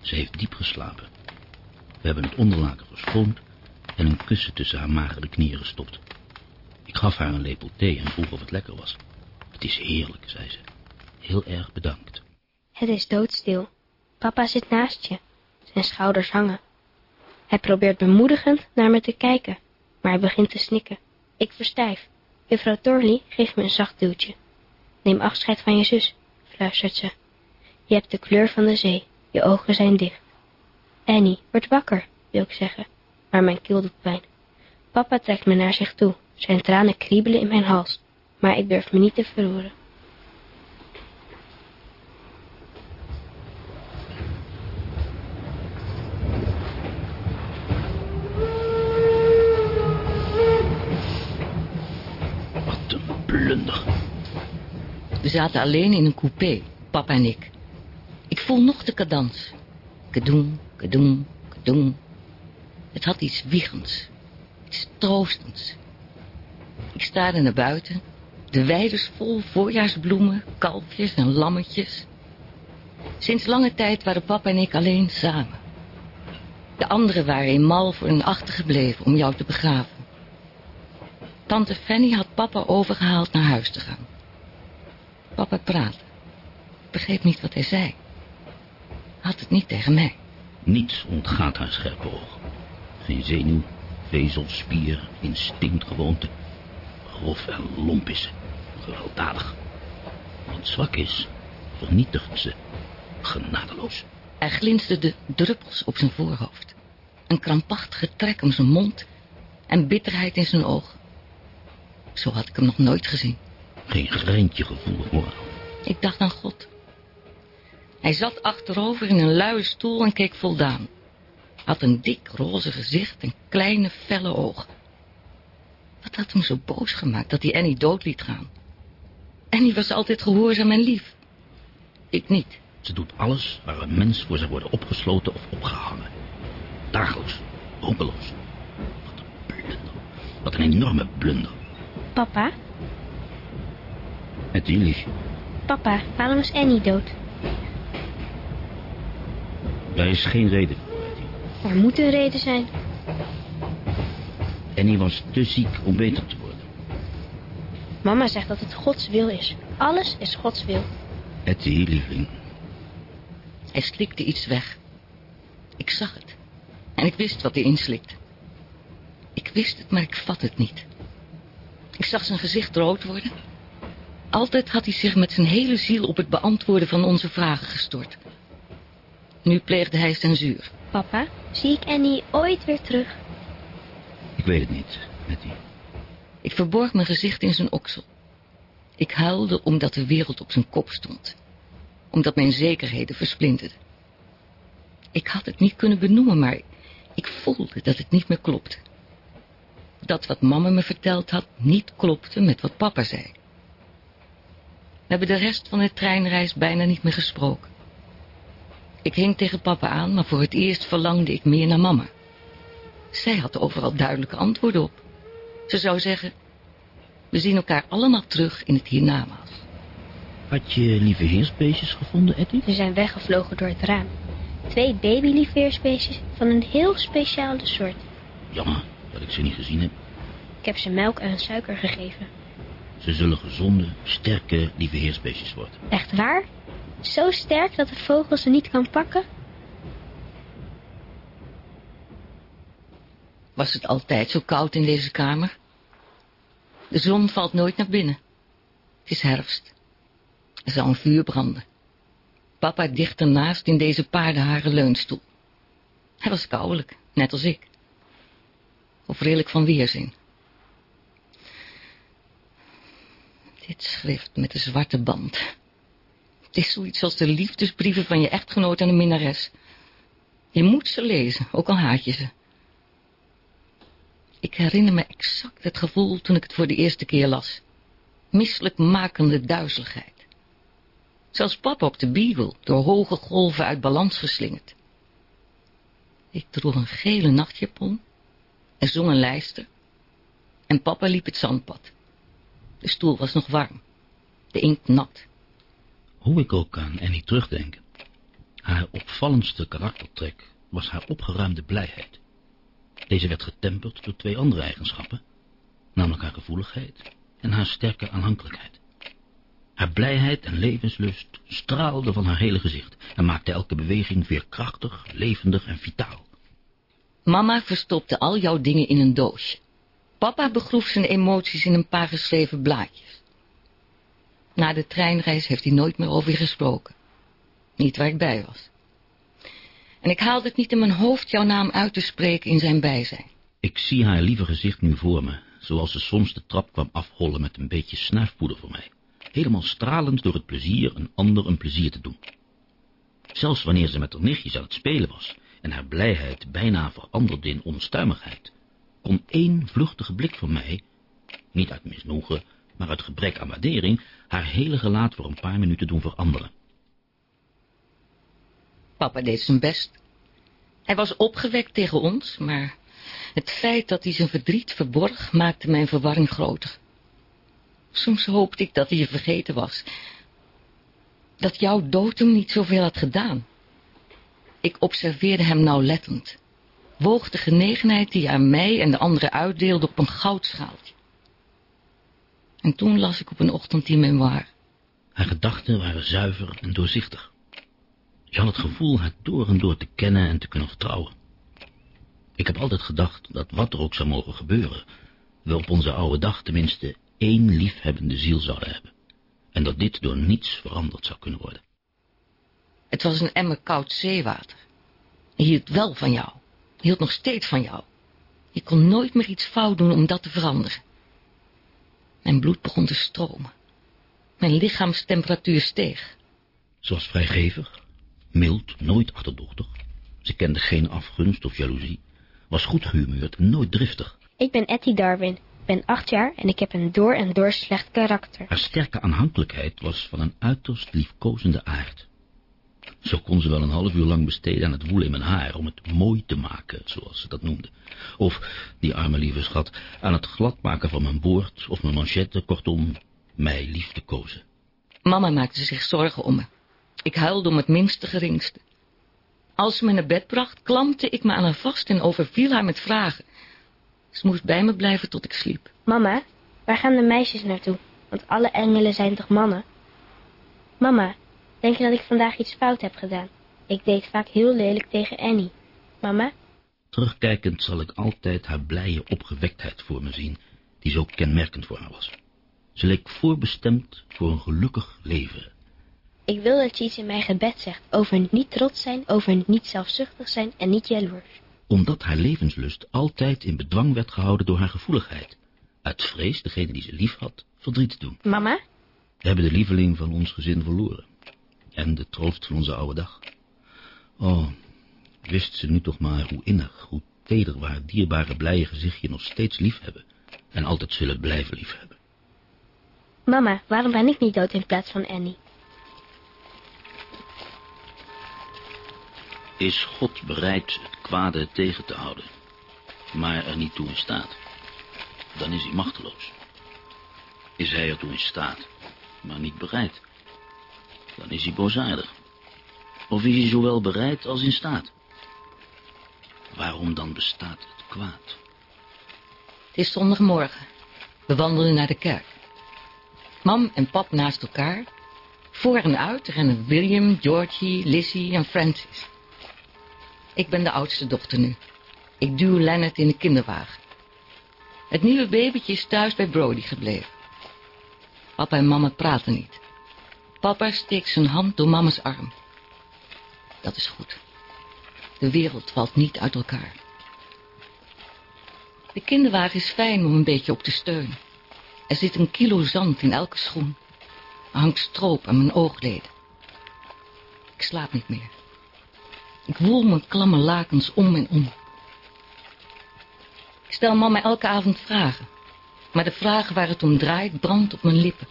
Ze heeft diep geslapen. We hebben het onderlaken verschoond en een kussen tussen haar magere knieën gestopt. Ik gaf haar een lepel thee en vroeg of het lekker was. Het is heerlijk, zei ze. Heel erg bedankt. Het is doodstil. Papa zit naast je. Zijn schouders hangen. Hij probeert bemoedigend naar me te kijken, maar hij begint te snikken. Ik verstijf. Juffrouw Torley geeft me een zacht duwtje. Neem afscheid van je zus, fluistert ze. Je hebt de kleur van de zee. Je ogen zijn dicht. Annie, word wakker. wil ik zeggen, maar mijn keel doet pijn. Papa trekt me naar zich toe. Zijn tranen kriebelen in mijn hals, maar ik durf me niet te verroeren. Wat een blunder. We zaten alleen in een coupé, papa en ik. Ik voel nog de cadans. Kadoem, kadoem, kadoem. Het had iets wiegends, iets troostends. Ik staarde naar buiten, de weiders vol voorjaarsbloemen, kalfjes en lammetjes. Sinds lange tijd waren papa en ik alleen samen. De anderen waren in Mal voor een achtergebleven om jou te begraven. Tante Fanny had papa overgehaald naar huis te gaan. Papa praatte. Ik begreep niet wat hij zei. Had het niet tegen mij. Niets ontgaat haar scherpe oog. Geen zenuw, vezel, spier, instinct, gewoonte. Grof en lomp is. Gewelddadig. Wat zwak is, vernietigt ze. Genadeloos. Er glinsterden druppels op zijn voorhoofd. Een krampachtige trek om zijn mond en bitterheid in zijn ogen. Zo had ik hem nog nooit gezien. Geen greintje gevoel moraal. Ik dacht aan God. Hij zat achterover in een luie stoel en keek voldaan. Had een dik roze gezicht en kleine felle ogen. Wat had hem zo boos gemaakt dat hij Annie dood liet gaan? Annie was altijd gehoorzaam en lief. Ik niet. Ze doet alles waar een mens voor zou worden opgesloten of opgehangen. Dagelijks, hopeloos. Wat een blunder. Wat een enorme blunder. Papa, liefje. papa, waarom is Annie dood? Daar is geen reden voor, Betty. Er moet een reden zijn. Annie was te ziek om beter te worden. Mama zegt dat het Gods wil is. Alles is Gods wil. Etty, lieveling. Hij slikte iets weg. Ik zag het. En ik wist wat hij inslikte. Ik wist het, maar ik vat het niet. Ik zag zijn gezicht rood worden. Altijd had hij zich met zijn hele ziel op het beantwoorden van onze vragen gestort. Nu pleegde hij censuur. Papa, zie ik Annie ooit weer terug? Ik weet het niet, Etty. Ik verborg mijn gezicht in zijn oksel. Ik huilde omdat de wereld op zijn kop stond. Omdat mijn zekerheden versplinterden. Ik had het niet kunnen benoemen, maar ik voelde dat het niet meer klopte. Dat wat mama me verteld had niet klopte met wat papa zei. We hebben de rest van de treinreis bijna niet meer gesproken. Ik hing tegen papa aan, maar voor het eerst verlangde ik meer naar mama. Zij had overal duidelijke antwoorden op. Ze zou zeggen, we zien elkaar allemaal terug in het hiernamaals. Had je lieve heersbeestjes gevonden, Etty? Ze zijn weggevlogen door het raam. Twee babyliefheersbeestjes van een heel speciale soort. Jammer dat ik ze niet gezien heb. Ik heb ze melk en suiker gegeven. Ze zullen gezonde, sterke lieve heersbeestjes worden. Echt waar? Zo sterk dat de vogel ze niet kan pakken? Was het altijd zo koud in deze kamer? De zon valt nooit naar binnen. Het is herfst. Er zal een vuur branden. Papa dicht ernaast in deze paardenharen leunstoel. Hij was kouwelijk, net als ik. Of redelijk van weerzin. Dit schrift met de zwarte band. Het is zoiets als de liefdesbrieven van je echtgenoot aan de minnares. Je moet ze lezen, ook al haat je ze. Ik herinner me exact het gevoel toen ik het voor de eerste keer las. Misselijkmakende duizeligheid. Zelfs papa op de Beagle, door hoge golven uit balans geslingerd. Ik droeg een gele nachtjapon en zong een lijster. En papa liep het zandpad. De stoel was nog warm. De inkt nat. Hoe ik ook aan Annie terugdenk. Haar opvallendste karaktertrek was haar opgeruimde blijheid. Deze werd getemperd door twee andere eigenschappen, namelijk haar gevoeligheid en haar sterke aanhankelijkheid. Haar blijheid en levenslust straalden van haar hele gezicht en maakte elke beweging veerkrachtig, levendig en vitaal. Mama verstopte al jouw dingen in een doosje. Papa begroef zijn emoties in een paar geschreven blaadjes. Na de treinreis heeft hij nooit meer over je gesproken. Niet waar ik bij was. En ik haalde het niet in mijn hoofd jouw naam uit te spreken in zijn bijzijn. Ik zie haar lieve gezicht nu voor me, zoals ze soms de trap kwam afhollen met een beetje snuifpoeder voor mij. Helemaal stralend door het plezier een ander een plezier te doen. Zelfs wanneer ze met haar nichtjes aan het spelen was en haar blijheid bijna veranderde in onstuimigheid, kon één vluchtige blik van mij, niet uit misnoegen, maar uit gebrek aan waardering, haar hele gelaat voor een paar minuten doen veranderen. Papa deed zijn best. Hij was opgewekt tegen ons, maar het feit dat hij zijn verdriet verborg maakte mijn verwarring groter. Soms hoopte ik dat hij je vergeten was. Dat jouw dood hem niet zoveel had gedaan. Ik observeerde hem nauwlettend. Woog de genegenheid die hij aan mij en de anderen uitdeelde op een goudschaaltje. En toen las ik op een ochtend die memoir. Haar gedachten waren zuiver en doorzichtig. Je had het gevoel haar door en door te kennen en te kunnen vertrouwen. Ik heb altijd gedacht dat wat er ook zou mogen gebeuren, we op onze oude dag tenminste één liefhebbende ziel zouden hebben. En dat dit door niets veranderd zou kunnen worden. Het was een emmer koud zeewater. Hij hield wel van jou. Hij hield nog steeds van jou. Je kon nooit meer iets fout doen om dat te veranderen. Mijn bloed begon te stromen. Mijn lichaamstemperatuur steeg. Ze was vrijgevig, mild, nooit achterdochtig. Ze kende geen afgunst of jaloezie, was goed gehumeurd en nooit driftig. Ik ben Etty Darwin, ben acht jaar en ik heb een door en door slecht karakter. Haar sterke aanhankelijkheid was van een uiterst liefkozende aard. Zo kon ze wel een half uur lang besteden aan het woelen in mijn haar, om het mooi te maken, zoals ze dat noemde. Of, die arme lieve schat, aan het gladmaken van mijn boord of mijn manchetten, kortom, mij lief te kozen. Mama maakte zich zorgen om me. Ik huilde om het minste geringste. Als ze me naar bed bracht, klampte ik me aan haar vast en overviel haar met vragen. Ze moest bij me blijven tot ik sliep. Mama, waar gaan de meisjes naartoe? Want alle engelen zijn toch mannen? Mama, denk je dat ik vandaag iets fout heb gedaan? Ik deed vaak heel lelijk tegen Annie. Mama? Terugkijkend zal ik altijd haar blije opgewektheid voor me zien, die zo kenmerkend voor haar was. Ze leek voorbestemd voor een gelukkig leven. Ik wil dat je iets in mijn gebed zegt over niet trots zijn, over niet zelfzuchtig zijn en niet jaloers. Omdat haar levenslust altijd in bedwang werd gehouden door haar gevoeligheid. Uit vrees degene die ze lief had, verdriet te doen. Mama? We hebben de lieveling van ons gezin verloren. En de troost van onze oude dag. Oh, wist ze nu toch maar hoe innig, hoe teder we haar dierbare blije gezichtje nog steeds lief hebben. En altijd zullen blijven lief hebben. Mama, waarom ben ik niet dood in plaats van Annie? Is God bereid het kwade tegen te houden, maar er niet toe in staat? Dan is hij machteloos. Is hij ertoe in staat, maar niet bereid? Dan is hij boosaardig. Of is hij zowel bereid als in staat? Waarom dan bestaat het kwaad? Het is zondagmorgen. We wandelen naar de kerk. Mam en pap naast elkaar. Voor en uit rennen William, Georgie, Lizzie en Francis. Ik ben de oudste dochter nu. Ik duw Leonard in de kinderwagen. Het nieuwe babytje is thuis bij Brody gebleven. Papa en mama praten niet. Papa steekt zijn hand door mama's arm. Dat is goed. De wereld valt niet uit elkaar. De kinderwagen is fijn om een beetje op te steunen. Er zit een kilo zand in elke schoen. Er hangt stroop aan mijn oogleden. Ik slaap niet meer. Ik woel mijn klamme lakens om en om. Ik stel mama elke avond vragen. Maar de vragen waar het om draait brandt op mijn lippen.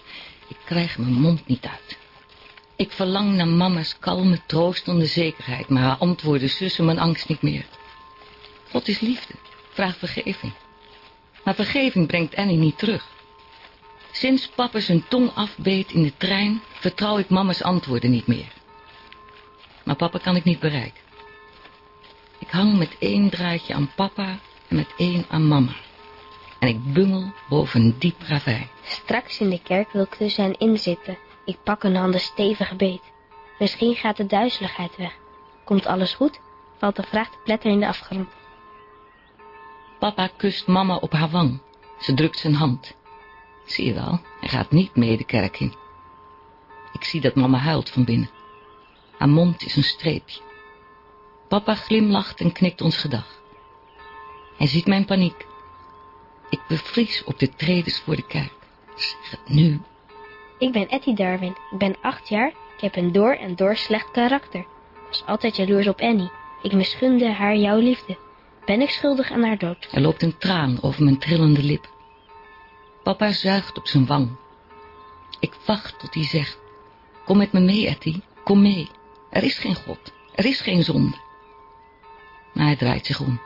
Ik krijg mijn mond niet uit. Ik verlang naar mama's kalme, troostende zekerheid, maar haar antwoorden sussen mijn angst niet meer. God is liefde, vraag vergeving. Maar vergeving brengt Annie niet terug. Sinds papa zijn tong afbeet in de trein, vertrouw ik mama's antwoorden niet meer. Maar papa kan ik niet bereiken. Ik hang met één draadje aan papa en met één aan mama. En ik bungel boven een diep ravijn. Straks in de kerk wil ik tussen hen inzitten. Ik pak hun handen stevig beet. Misschien gaat de duizeligheid weg. Komt alles goed? Valt de vraag te pletter in de afgrond. Papa kust mama op haar wang. Ze drukt zijn hand. Zie je wel, hij gaat niet mee de kerk in. Ik zie dat mama huilt van binnen. Haar mond is een streepje. Papa glimlacht en knikt ons gedag. Hij ziet mijn paniek. Ik bevries op de tredes voor de kerk. Zeg het nu. Ik ben Etty Darwin. Ik ben acht jaar. Ik heb een door en door slecht karakter. Ik was altijd jaloers op Annie. Ik misgunde haar jouw liefde. Ben ik schuldig aan haar dood? Er loopt een traan over mijn trillende lip. Papa zuigt op zijn wang. Ik wacht tot hij zegt... Kom met me mee, Etty. Kom mee. Er is geen God. Er is geen zonde. Maar hij draait zich om.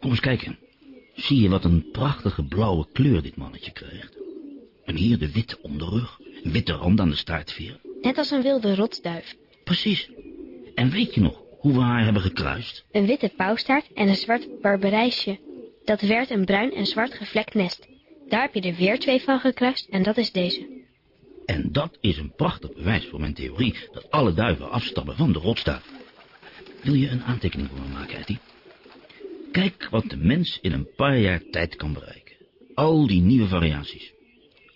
Kom eens kijken. Zie je wat een prachtige blauwe kleur dit mannetje krijgt? En hier de witte onderrug, een witte rand aan de staartveer. Net als een wilde rotsduif. Precies. En weet je nog hoe we haar hebben gekruist? Een witte pauwstaart en een zwart barberijsje. Dat werd een bruin en zwart gevlekt nest. Daar heb je er weer twee van gekruist en dat is deze. En dat is een prachtig bewijs voor mijn theorie dat alle duiven afstammen van de rotstaart. Wil je een aantekening voor me maken, Etty? Kijk wat de mens in een paar jaar tijd kan bereiken. Al die nieuwe variaties.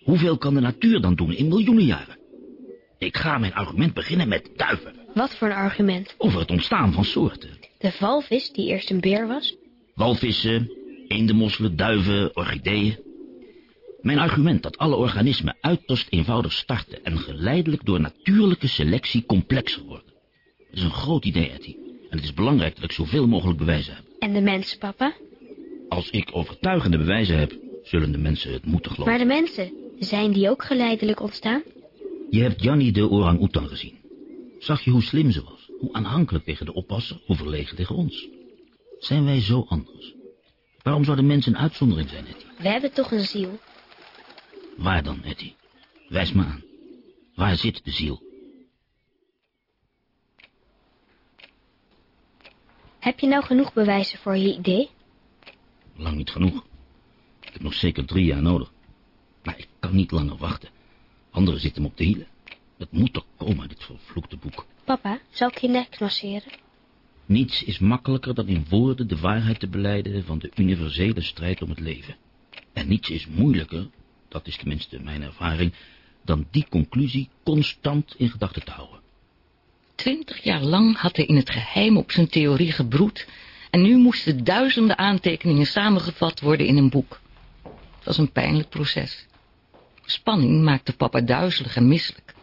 Hoeveel kan de natuur dan doen in miljoenen jaren? Ik ga mijn argument beginnen met duiven. Wat voor een argument? Over het ontstaan van soorten. De walvis, die eerst een beer was? Walvissen, eendemosselen, duiven, orchideeën. Mijn argument dat alle organismen uiterst eenvoudig starten... en geleidelijk door natuurlijke selectie complexer worden. Dat is een groot idee, Etty. En het is belangrijk dat ik zoveel mogelijk bewijzen heb. En de mensen, papa? Als ik overtuigende bewijzen heb, zullen de mensen het moeten geloven. Maar de mensen, zijn die ook geleidelijk ontstaan? Je hebt Jannie de orang-oetan gezien. Zag je hoe slim ze was? Hoe aanhankelijk tegen de oppasser, hoe verlegen tegen ons? Zijn wij zo anders? Waarom zou de mens een uitzondering zijn, Etty? We hebben toch een ziel? Waar dan, Etty? Wijs me aan. Waar zit de ziel? Heb je nou genoeg bewijzen voor je idee? Lang niet genoeg. Ik heb nog zeker drie jaar nodig. Maar ik kan niet langer wachten. Anderen zitten me op de hielen. Het moet toch komen, dit vervloekte boek. Papa, zal ik je nek masseren? Niets is makkelijker dan in woorden de waarheid te beleiden van de universele strijd om het leven. En niets is moeilijker, dat is tenminste mijn ervaring, dan die conclusie constant in gedachten te houden. Twintig jaar lang had hij in het geheim op zijn theorie gebroed en nu moesten duizenden aantekeningen samengevat worden in een boek. Het was een pijnlijk proces. Spanning maakte papa duizelig en misselijk.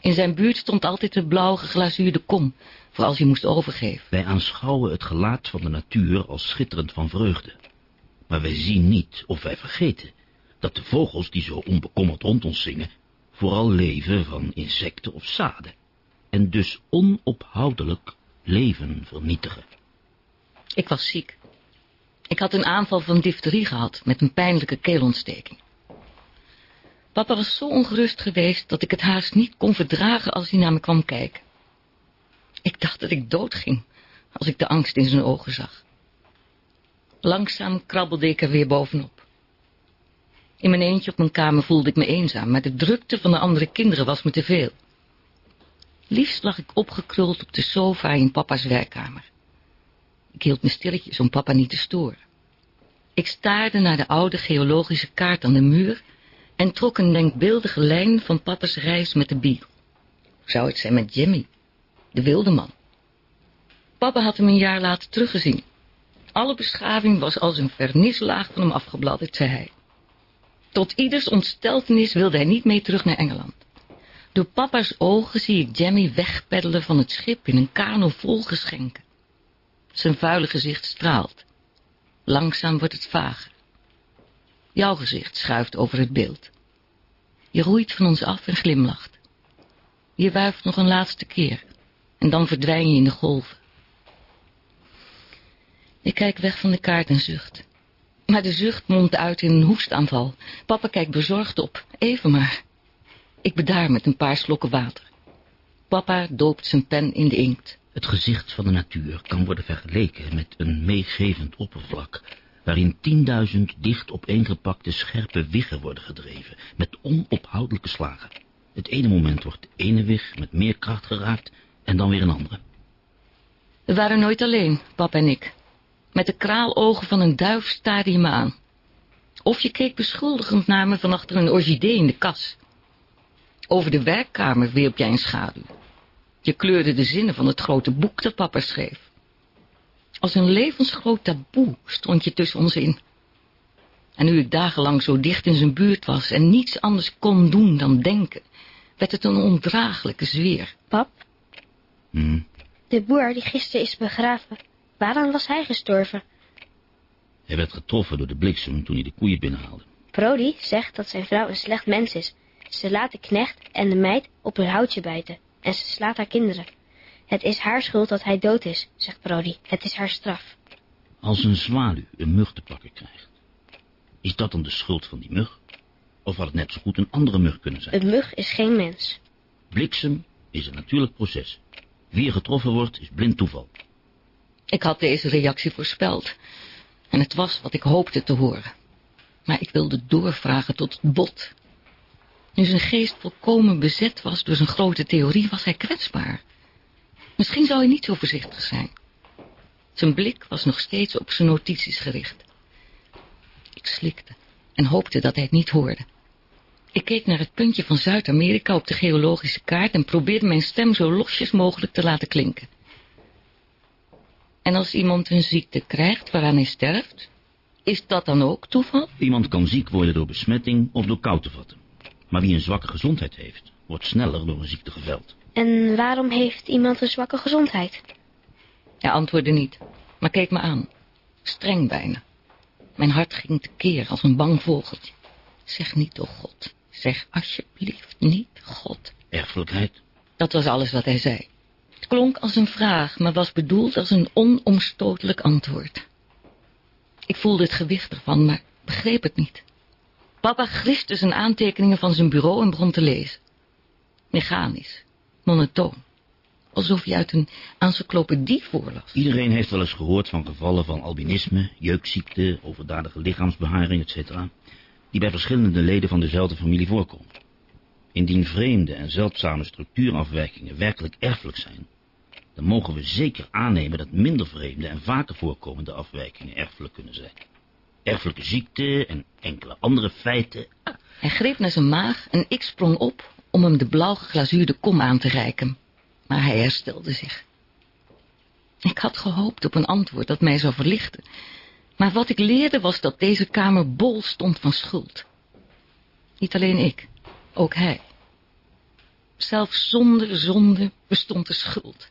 In zijn buurt stond altijd de blauwe geglazuurde kom, voor als hij moest overgeven. Wij aanschouwen het gelaat van de natuur als schitterend van vreugde. Maar wij zien niet, of wij vergeten, dat de vogels die zo onbekommerd rond ons zingen, vooral leven van insecten of zaden, en dus onophoudelijk leven vernietigen. Ik was ziek. Ik had een aanval van difterie gehad met een pijnlijke keelontsteking. Papa was zo ongerust geweest dat ik het haast niet kon verdragen als hij naar me kwam kijken. Ik dacht dat ik doodging als ik de angst in zijn ogen zag. Langzaam krabbelde ik er weer bovenop. In mijn eentje op mijn kamer voelde ik me eenzaam, maar de drukte van de andere kinderen was me te veel. Liefst lag ik opgekruld op de sofa in papa's werkkamer. Ik hield me stilletjes om papa niet te storen. Ik staarde naar de oude geologische kaart aan de muur en trok een denkbeeldige lijn van papa's reis met de beagle. Zou het zijn met Jimmy, de wilde man. Papa had hem een jaar later teruggezien. Alle beschaving was als een vernislaag van hem afgebladderd, zei hij. Tot ieders ontsteltenis wilde hij niet mee terug naar Engeland. Door papa's ogen zie ik Jammy wegpeddelen van het schip in een kano vol geschenken. Zijn vuile gezicht straalt. Langzaam wordt het vager. Jouw gezicht schuift over het beeld. Je roeit van ons af en glimlacht. Je wuift nog een laatste keer en dan verdwijn je in de golven. Ik kijk weg van de kaart en zucht. Maar de zucht mondt uit in een hoestaanval. Papa kijkt bezorgd op. Even maar. Ik bedaar met een paar slokken water. Papa doopt zijn pen in de inkt. Het gezicht van de natuur kan worden vergeleken met een meegevend oppervlak, waarin tienduizend dicht opeengepakte scherpe wiggen worden gedreven, met onophoudelijke slagen. Het ene moment wordt de ene wig met meer kracht geraakt en dan weer een andere. We waren nooit alleen, papa en ik. Met de kraalogen van een duif staarde hij me aan. Of je keek beschuldigend naar me van achter een orchidee in de kas. Over de werkkamer wierp jij een schaduw. Je kleurde de zinnen van het grote boek dat papa schreef. Als een levensgroot taboe stond je tussen ons in. En nu ik dagenlang zo dicht in zijn buurt was en niets anders kon doen dan denken, werd het een ondraaglijke zweer. Pap, Hm, de boer die gisteren is begraven, waaraan was hij gestorven? hij werd getroffen door de bliksem toen hij de koeien binnenhaalde. Brody zegt dat zijn vrouw een slecht mens is. Ze laat de knecht en de meid op hun houtje bijten. En ze slaat haar kinderen. Het is haar schuld dat hij dood is, zegt Brody. Het is haar straf. Als een zwaluw een mug te pakken krijgt, is dat dan de schuld van die mug? Of had het net zo goed een andere mug kunnen zijn? Een mug is geen mens. Bliksem is een natuurlijk proces. Wie er getroffen wordt, is blind toeval. Ik had deze reactie voorspeld. En het was wat ik hoopte te horen. Maar ik wilde doorvragen tot het bot. Nu zijn geest volkomen bezet was door zijn grote theorie, was hij kwetsbaar. Misschien zou hij niet zo voorzichtig zijn. Zijn blik was nog steeds op zijn notities gericht. Ik slikte en hoopte dat hij het niet hoorde. Ik keek naar het puntje van Zuid-Amerika op de geologische kaart en probeerde mijn stem zo losjes mogelijk te laten klinken. En als iemand een ziekte krijgt waaraan hij sterft, is dat dan ook toeval? Iemand kan ziek worden door besmetting of door kou te vatten. Maar wie een zwakke gezondheid heeft, wordt sneller door een ziekte geveld. En waarom heeft iemand een zwakke gezondheid? Hij antwoordde niet, maar keek me aan. Streng bijna. Mijn hart ging tekeer als een bang vogeltje. Zeg niet, oh God. Zeg alsjeblieft niet, God. Erfelijkheid? Dat was alles wat hij zei. Klonk als een vraag, maar was bedoeld als een onomstotelijk antwoord. Ik voelde het gewicht ervan, maar begreep het niet. Papa griste zijn aantekeningen van zijn bureau en begon te lezen. Mechanisch, monotoon. Alsof hij uit een encyclopedie voorlas. Iedereen heeft wel eens gehoord van gevallen van albinisme, jeukziekte, overdadige lichaamsbeharing, etc. die bij verschillende leden van dezelfde familie voorkomen. Indien vreemde en zeldzame structuurafwijkingen werkelijk erfelijk zijn, dan mogen we zeker aannemen dat minder vreemde en vaker voorkomende afwijkingen erfelijk kunnen zijn. Erfelijke ziekte en enkele andere feiten. Hij greep naar zijn maag en ik sprong op om hem de blauw geglazuurde kom aan te reiken. Maar hij herstelde zich. Ik had gehoopt op een antwoord dat mij zou verlichten. Maar wat ik leerde was dat deze kamer bol stond van schuld. Niet alleen ik, ook hij. Zelfs zonder zonde bestond er schuld.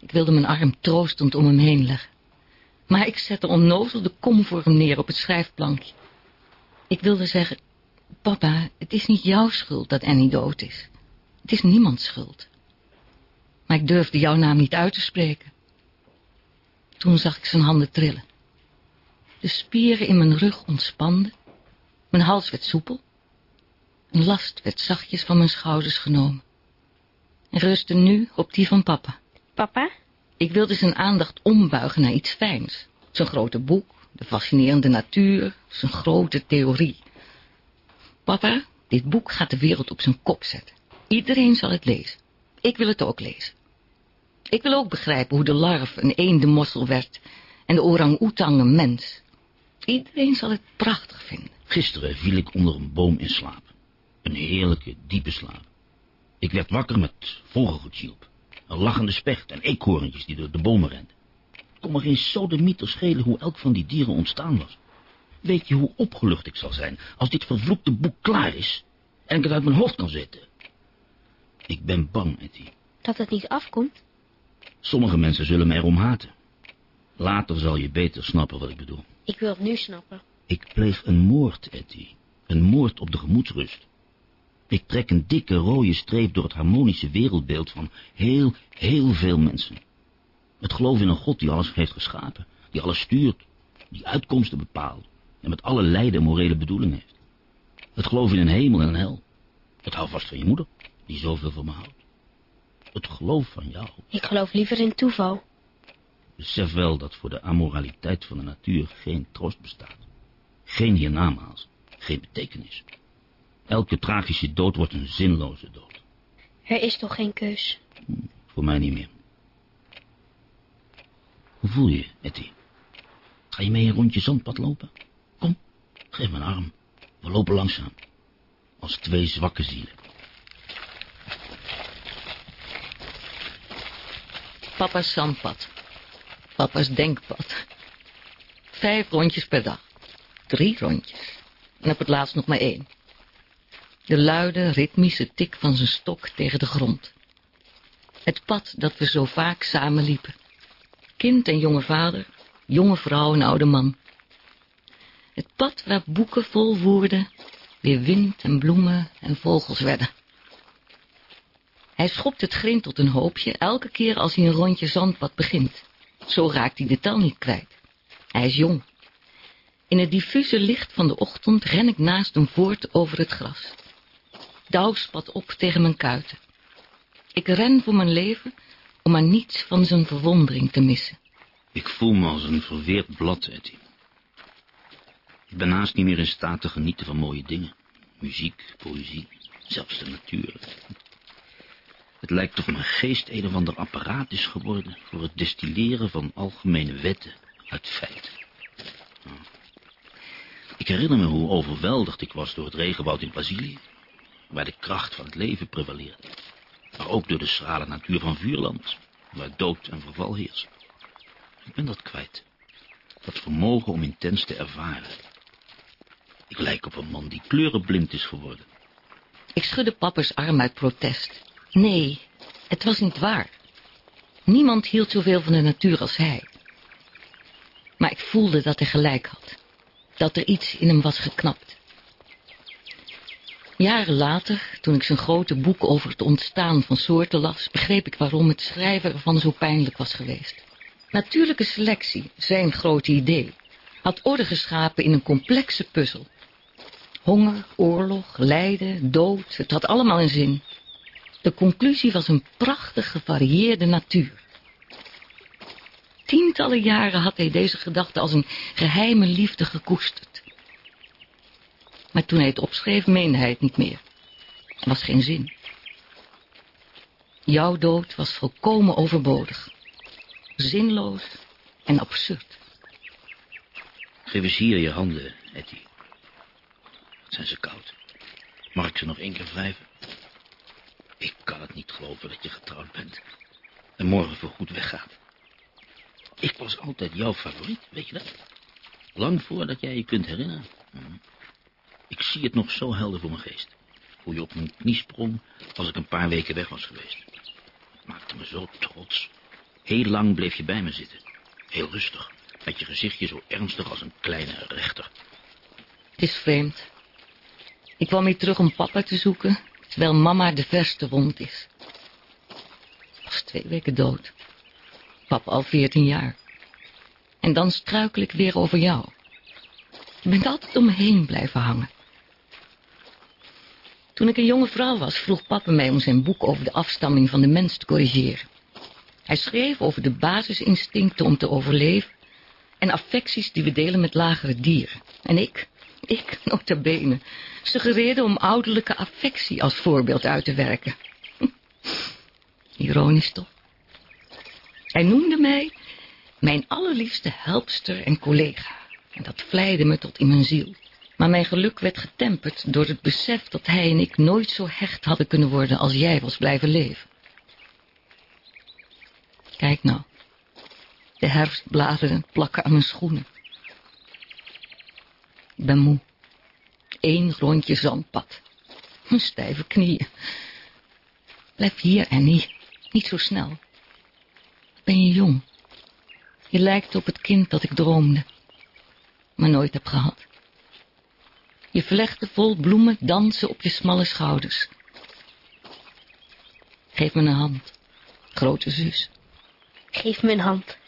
Ik wilde mijn arm troostend om hem heen leggen. Maar ik zette onnozel de kom voor hem neer op het schrijfplankje. Ik wilde zeggen, papa, het is niet jouw schuld dat Annie dood is. Het is niemands schuld. Maar ik durfde jouw naam niet uit te spreken. Toen zag ik zijn handen trillen. De spieren in mijn rug ontspanden. Mijn hals werd soepel. Een last werd zachtjes van mijn schouders genomen. En rustte nu op die van papa. Papa? Ik wilde zijn aandacht ombuigen naar iets fijns. Zijn grote boek, de fascinerende natuur, zijn grote theorie. Papa, dit boek gaat de wereld op zijn kop zetten. Iedereen zal het lezen. Ik wil het ook lezen. Ik wil ook begrijpen hoe de larf een eendemossel werd en de orang-oetang een mens. Iedereen zal het prachtig vinden. Gisteren viel ik onder een boom in slaap. Een heerlijke, diepe slaap. Ik werd wakker met vogelgetjilp. Een lachende specht en eekhoorntjes die door de bomen renden. Het kon me geen sodemieter schelen hoe elk van die dieren ontstaan was. Weet je hoe opgelucht ik zal zijn als dit vervloekte boek klaar is en ik het uit mijn hoofd kan zetten? Ik ben bang, Etty. Dat het niet afkomt? Sommige mensen zullen mij erom haten. Later zal je beter snappen wat ik bedoel. Ik wil het nu snappen. Ik pleeg een moord, Etty. Een moord op de gemoedsrust. Ik trek een dikke rode streep door het harmonische wereldbeeld van heel, heel veel mensen. Het geloof in een God die alles heeft geschapen, die alles stuurt, die uitkomsten bepaalt en met alle lijden morele bedoeling heeft. Het geloof in een hemel en een hel. Het hou vast van je moeder, die zoveel van me houdt. Het geloof van jou. Ik geloof liever in toeval. Besef wel dat voor de amoraliteit van de natuur geen troost bestaat. Geen hiernamaals, geen betekenis. Elke tragische dood wordt een zinloze dood. Er is toch geen keus? Voor mij niet meer. Hoe voel je, Etty? Ga je mee een rondje zandpad lopen? Kom, Geef me een arm. We lopen langzaam. Als twee zwakke zielen. Papa's zandpad. Papa's denkpad. Vijf rondjes per dag. Drie rondjes. En op het laatst nog maar één. De luide, ritmische tik van zijn stok tegen de grond. Het pad dat we zo vaak samen liepen. Kind en jonge vader, jonge vrouw en oude man. Het pad waar boeken vol voerden, weer wind en bloemen en vogels werden. Hij schopt het grind tot een hoopje, elke keer als hij een rondje zandpad begint. Zo raakt hij de tel niet kwijt. Hij is jong. In het diffuse licht van de ochtend ren ik naast hem voort over het gras. Dauw spat op tegen mijn kuiten. Ik ren voor mijn leven om maar niets van zijn verwondering te missen. Ik voel me als een verweerd blad, Etty. Ik ben naast niet meer in staat te genieten van mooie dingen. Muziek, poëzie, zelfs de natuur. Het lijkt of mijn geest een of ander apparaat is geworden... voor het destilleren van algemene wetten uit feiten. Ik herinner me hoe overweldigd ik was door het regenwoud in Brazilië... waar de kracht van het leven prevaleerde. Maar ook door de schrale natuur van vuurland... waar dood en verval heerst. Ik ben dat kwijt. Dat vermogen om intens te ervaren. Ik lijk op een man die kleurenblind is geworden. Ik schudde papa's arm uit protest. Nee, het was niet waar. Niemand hield zoveel van de natuur als hij. Maar ik voelde dat hij gelijk had. Dat er iets in hem was geknapt. Jaren later, toen ik zijn grote boek over het ontstaan van soorten las... begreep ik waarom het schrijven ervan zo pijnlijk was geweest. Natuurlijke selectie, zijn grote idee, had orde geschapen in een complexe puzzel. Honger, oorlog, lijden, dood, het had allemaal een zin. De conclusie was een prachtig gevarieerde natuur. Tientallen jaren had hij deze gedachte als een geheime liefde gekoesterd. Maar toen hij het opschreef, meende hij het niet meer. Er was geen zin. Jouw dood was volkomen overbodig. Zinloos en absurd. Geef eens hier je handen, Etty. Wat zijn ze koud. Mag ik ze nog één keer wrijven? Ik kan het niet geloven dat je getrouwd bent. En morgen voorgoed weggaat. Ik was altijd jouw favoriet, weet je dat? Lang voordat jij je kunt herinneren. Hm. Ik zie het nog zo helder voor mijn geest. Hoe je op mijn knie sprong als ik een paar weken weg was geweest. Het maakte me zo trots. Heel lang bleef je bij me zitten. Heel rustig. Met je gezichtje zo ernstig als een kleine rechter. Het is vreemd. Ik kwam hier terug om papa te zoeken, terwijl mama de verste wond is. Was twee weken dood. Papa al veertien jaar. En dan struikel ik weer over jou. Je bent altijd om me heen blijven hangen. Toen ik een jonge vrouw was, vroeg papa mij om zijn boek over de afstamming van de mens te corrigeren. Hij schreef over de basisinstincten om te overleven en affecties die we delen met lagere dieren. En ik, ik, (laughs) nota bene, suggereerde om ouderlijke affectie als voorbeeld uit te werken. (laughs) Ironisch toch? Hij noemde mij mijn allerliefste helpster en collega. En dat vleide me tot in mijn ziel. Maar mijn geluk werd getemperd door het besef dat hij en ik nooit zo hecht hadden kunnen worden als jij was blijven leven. Kijk nou, de herfstbladeren plakken aan mijn schoenen. Ik ben moe. Eén rondje zandpad. Mijn stijve knieën. Blijf hier, Annie. Niet zo snel. Ben je jong? Je lijkt op het kind dat ik droomde, maar nooit heb gehad. Je vlechten vol bloemen dansen op je smalle schouders. Geef me een hand, grote zus. Geef me een hand.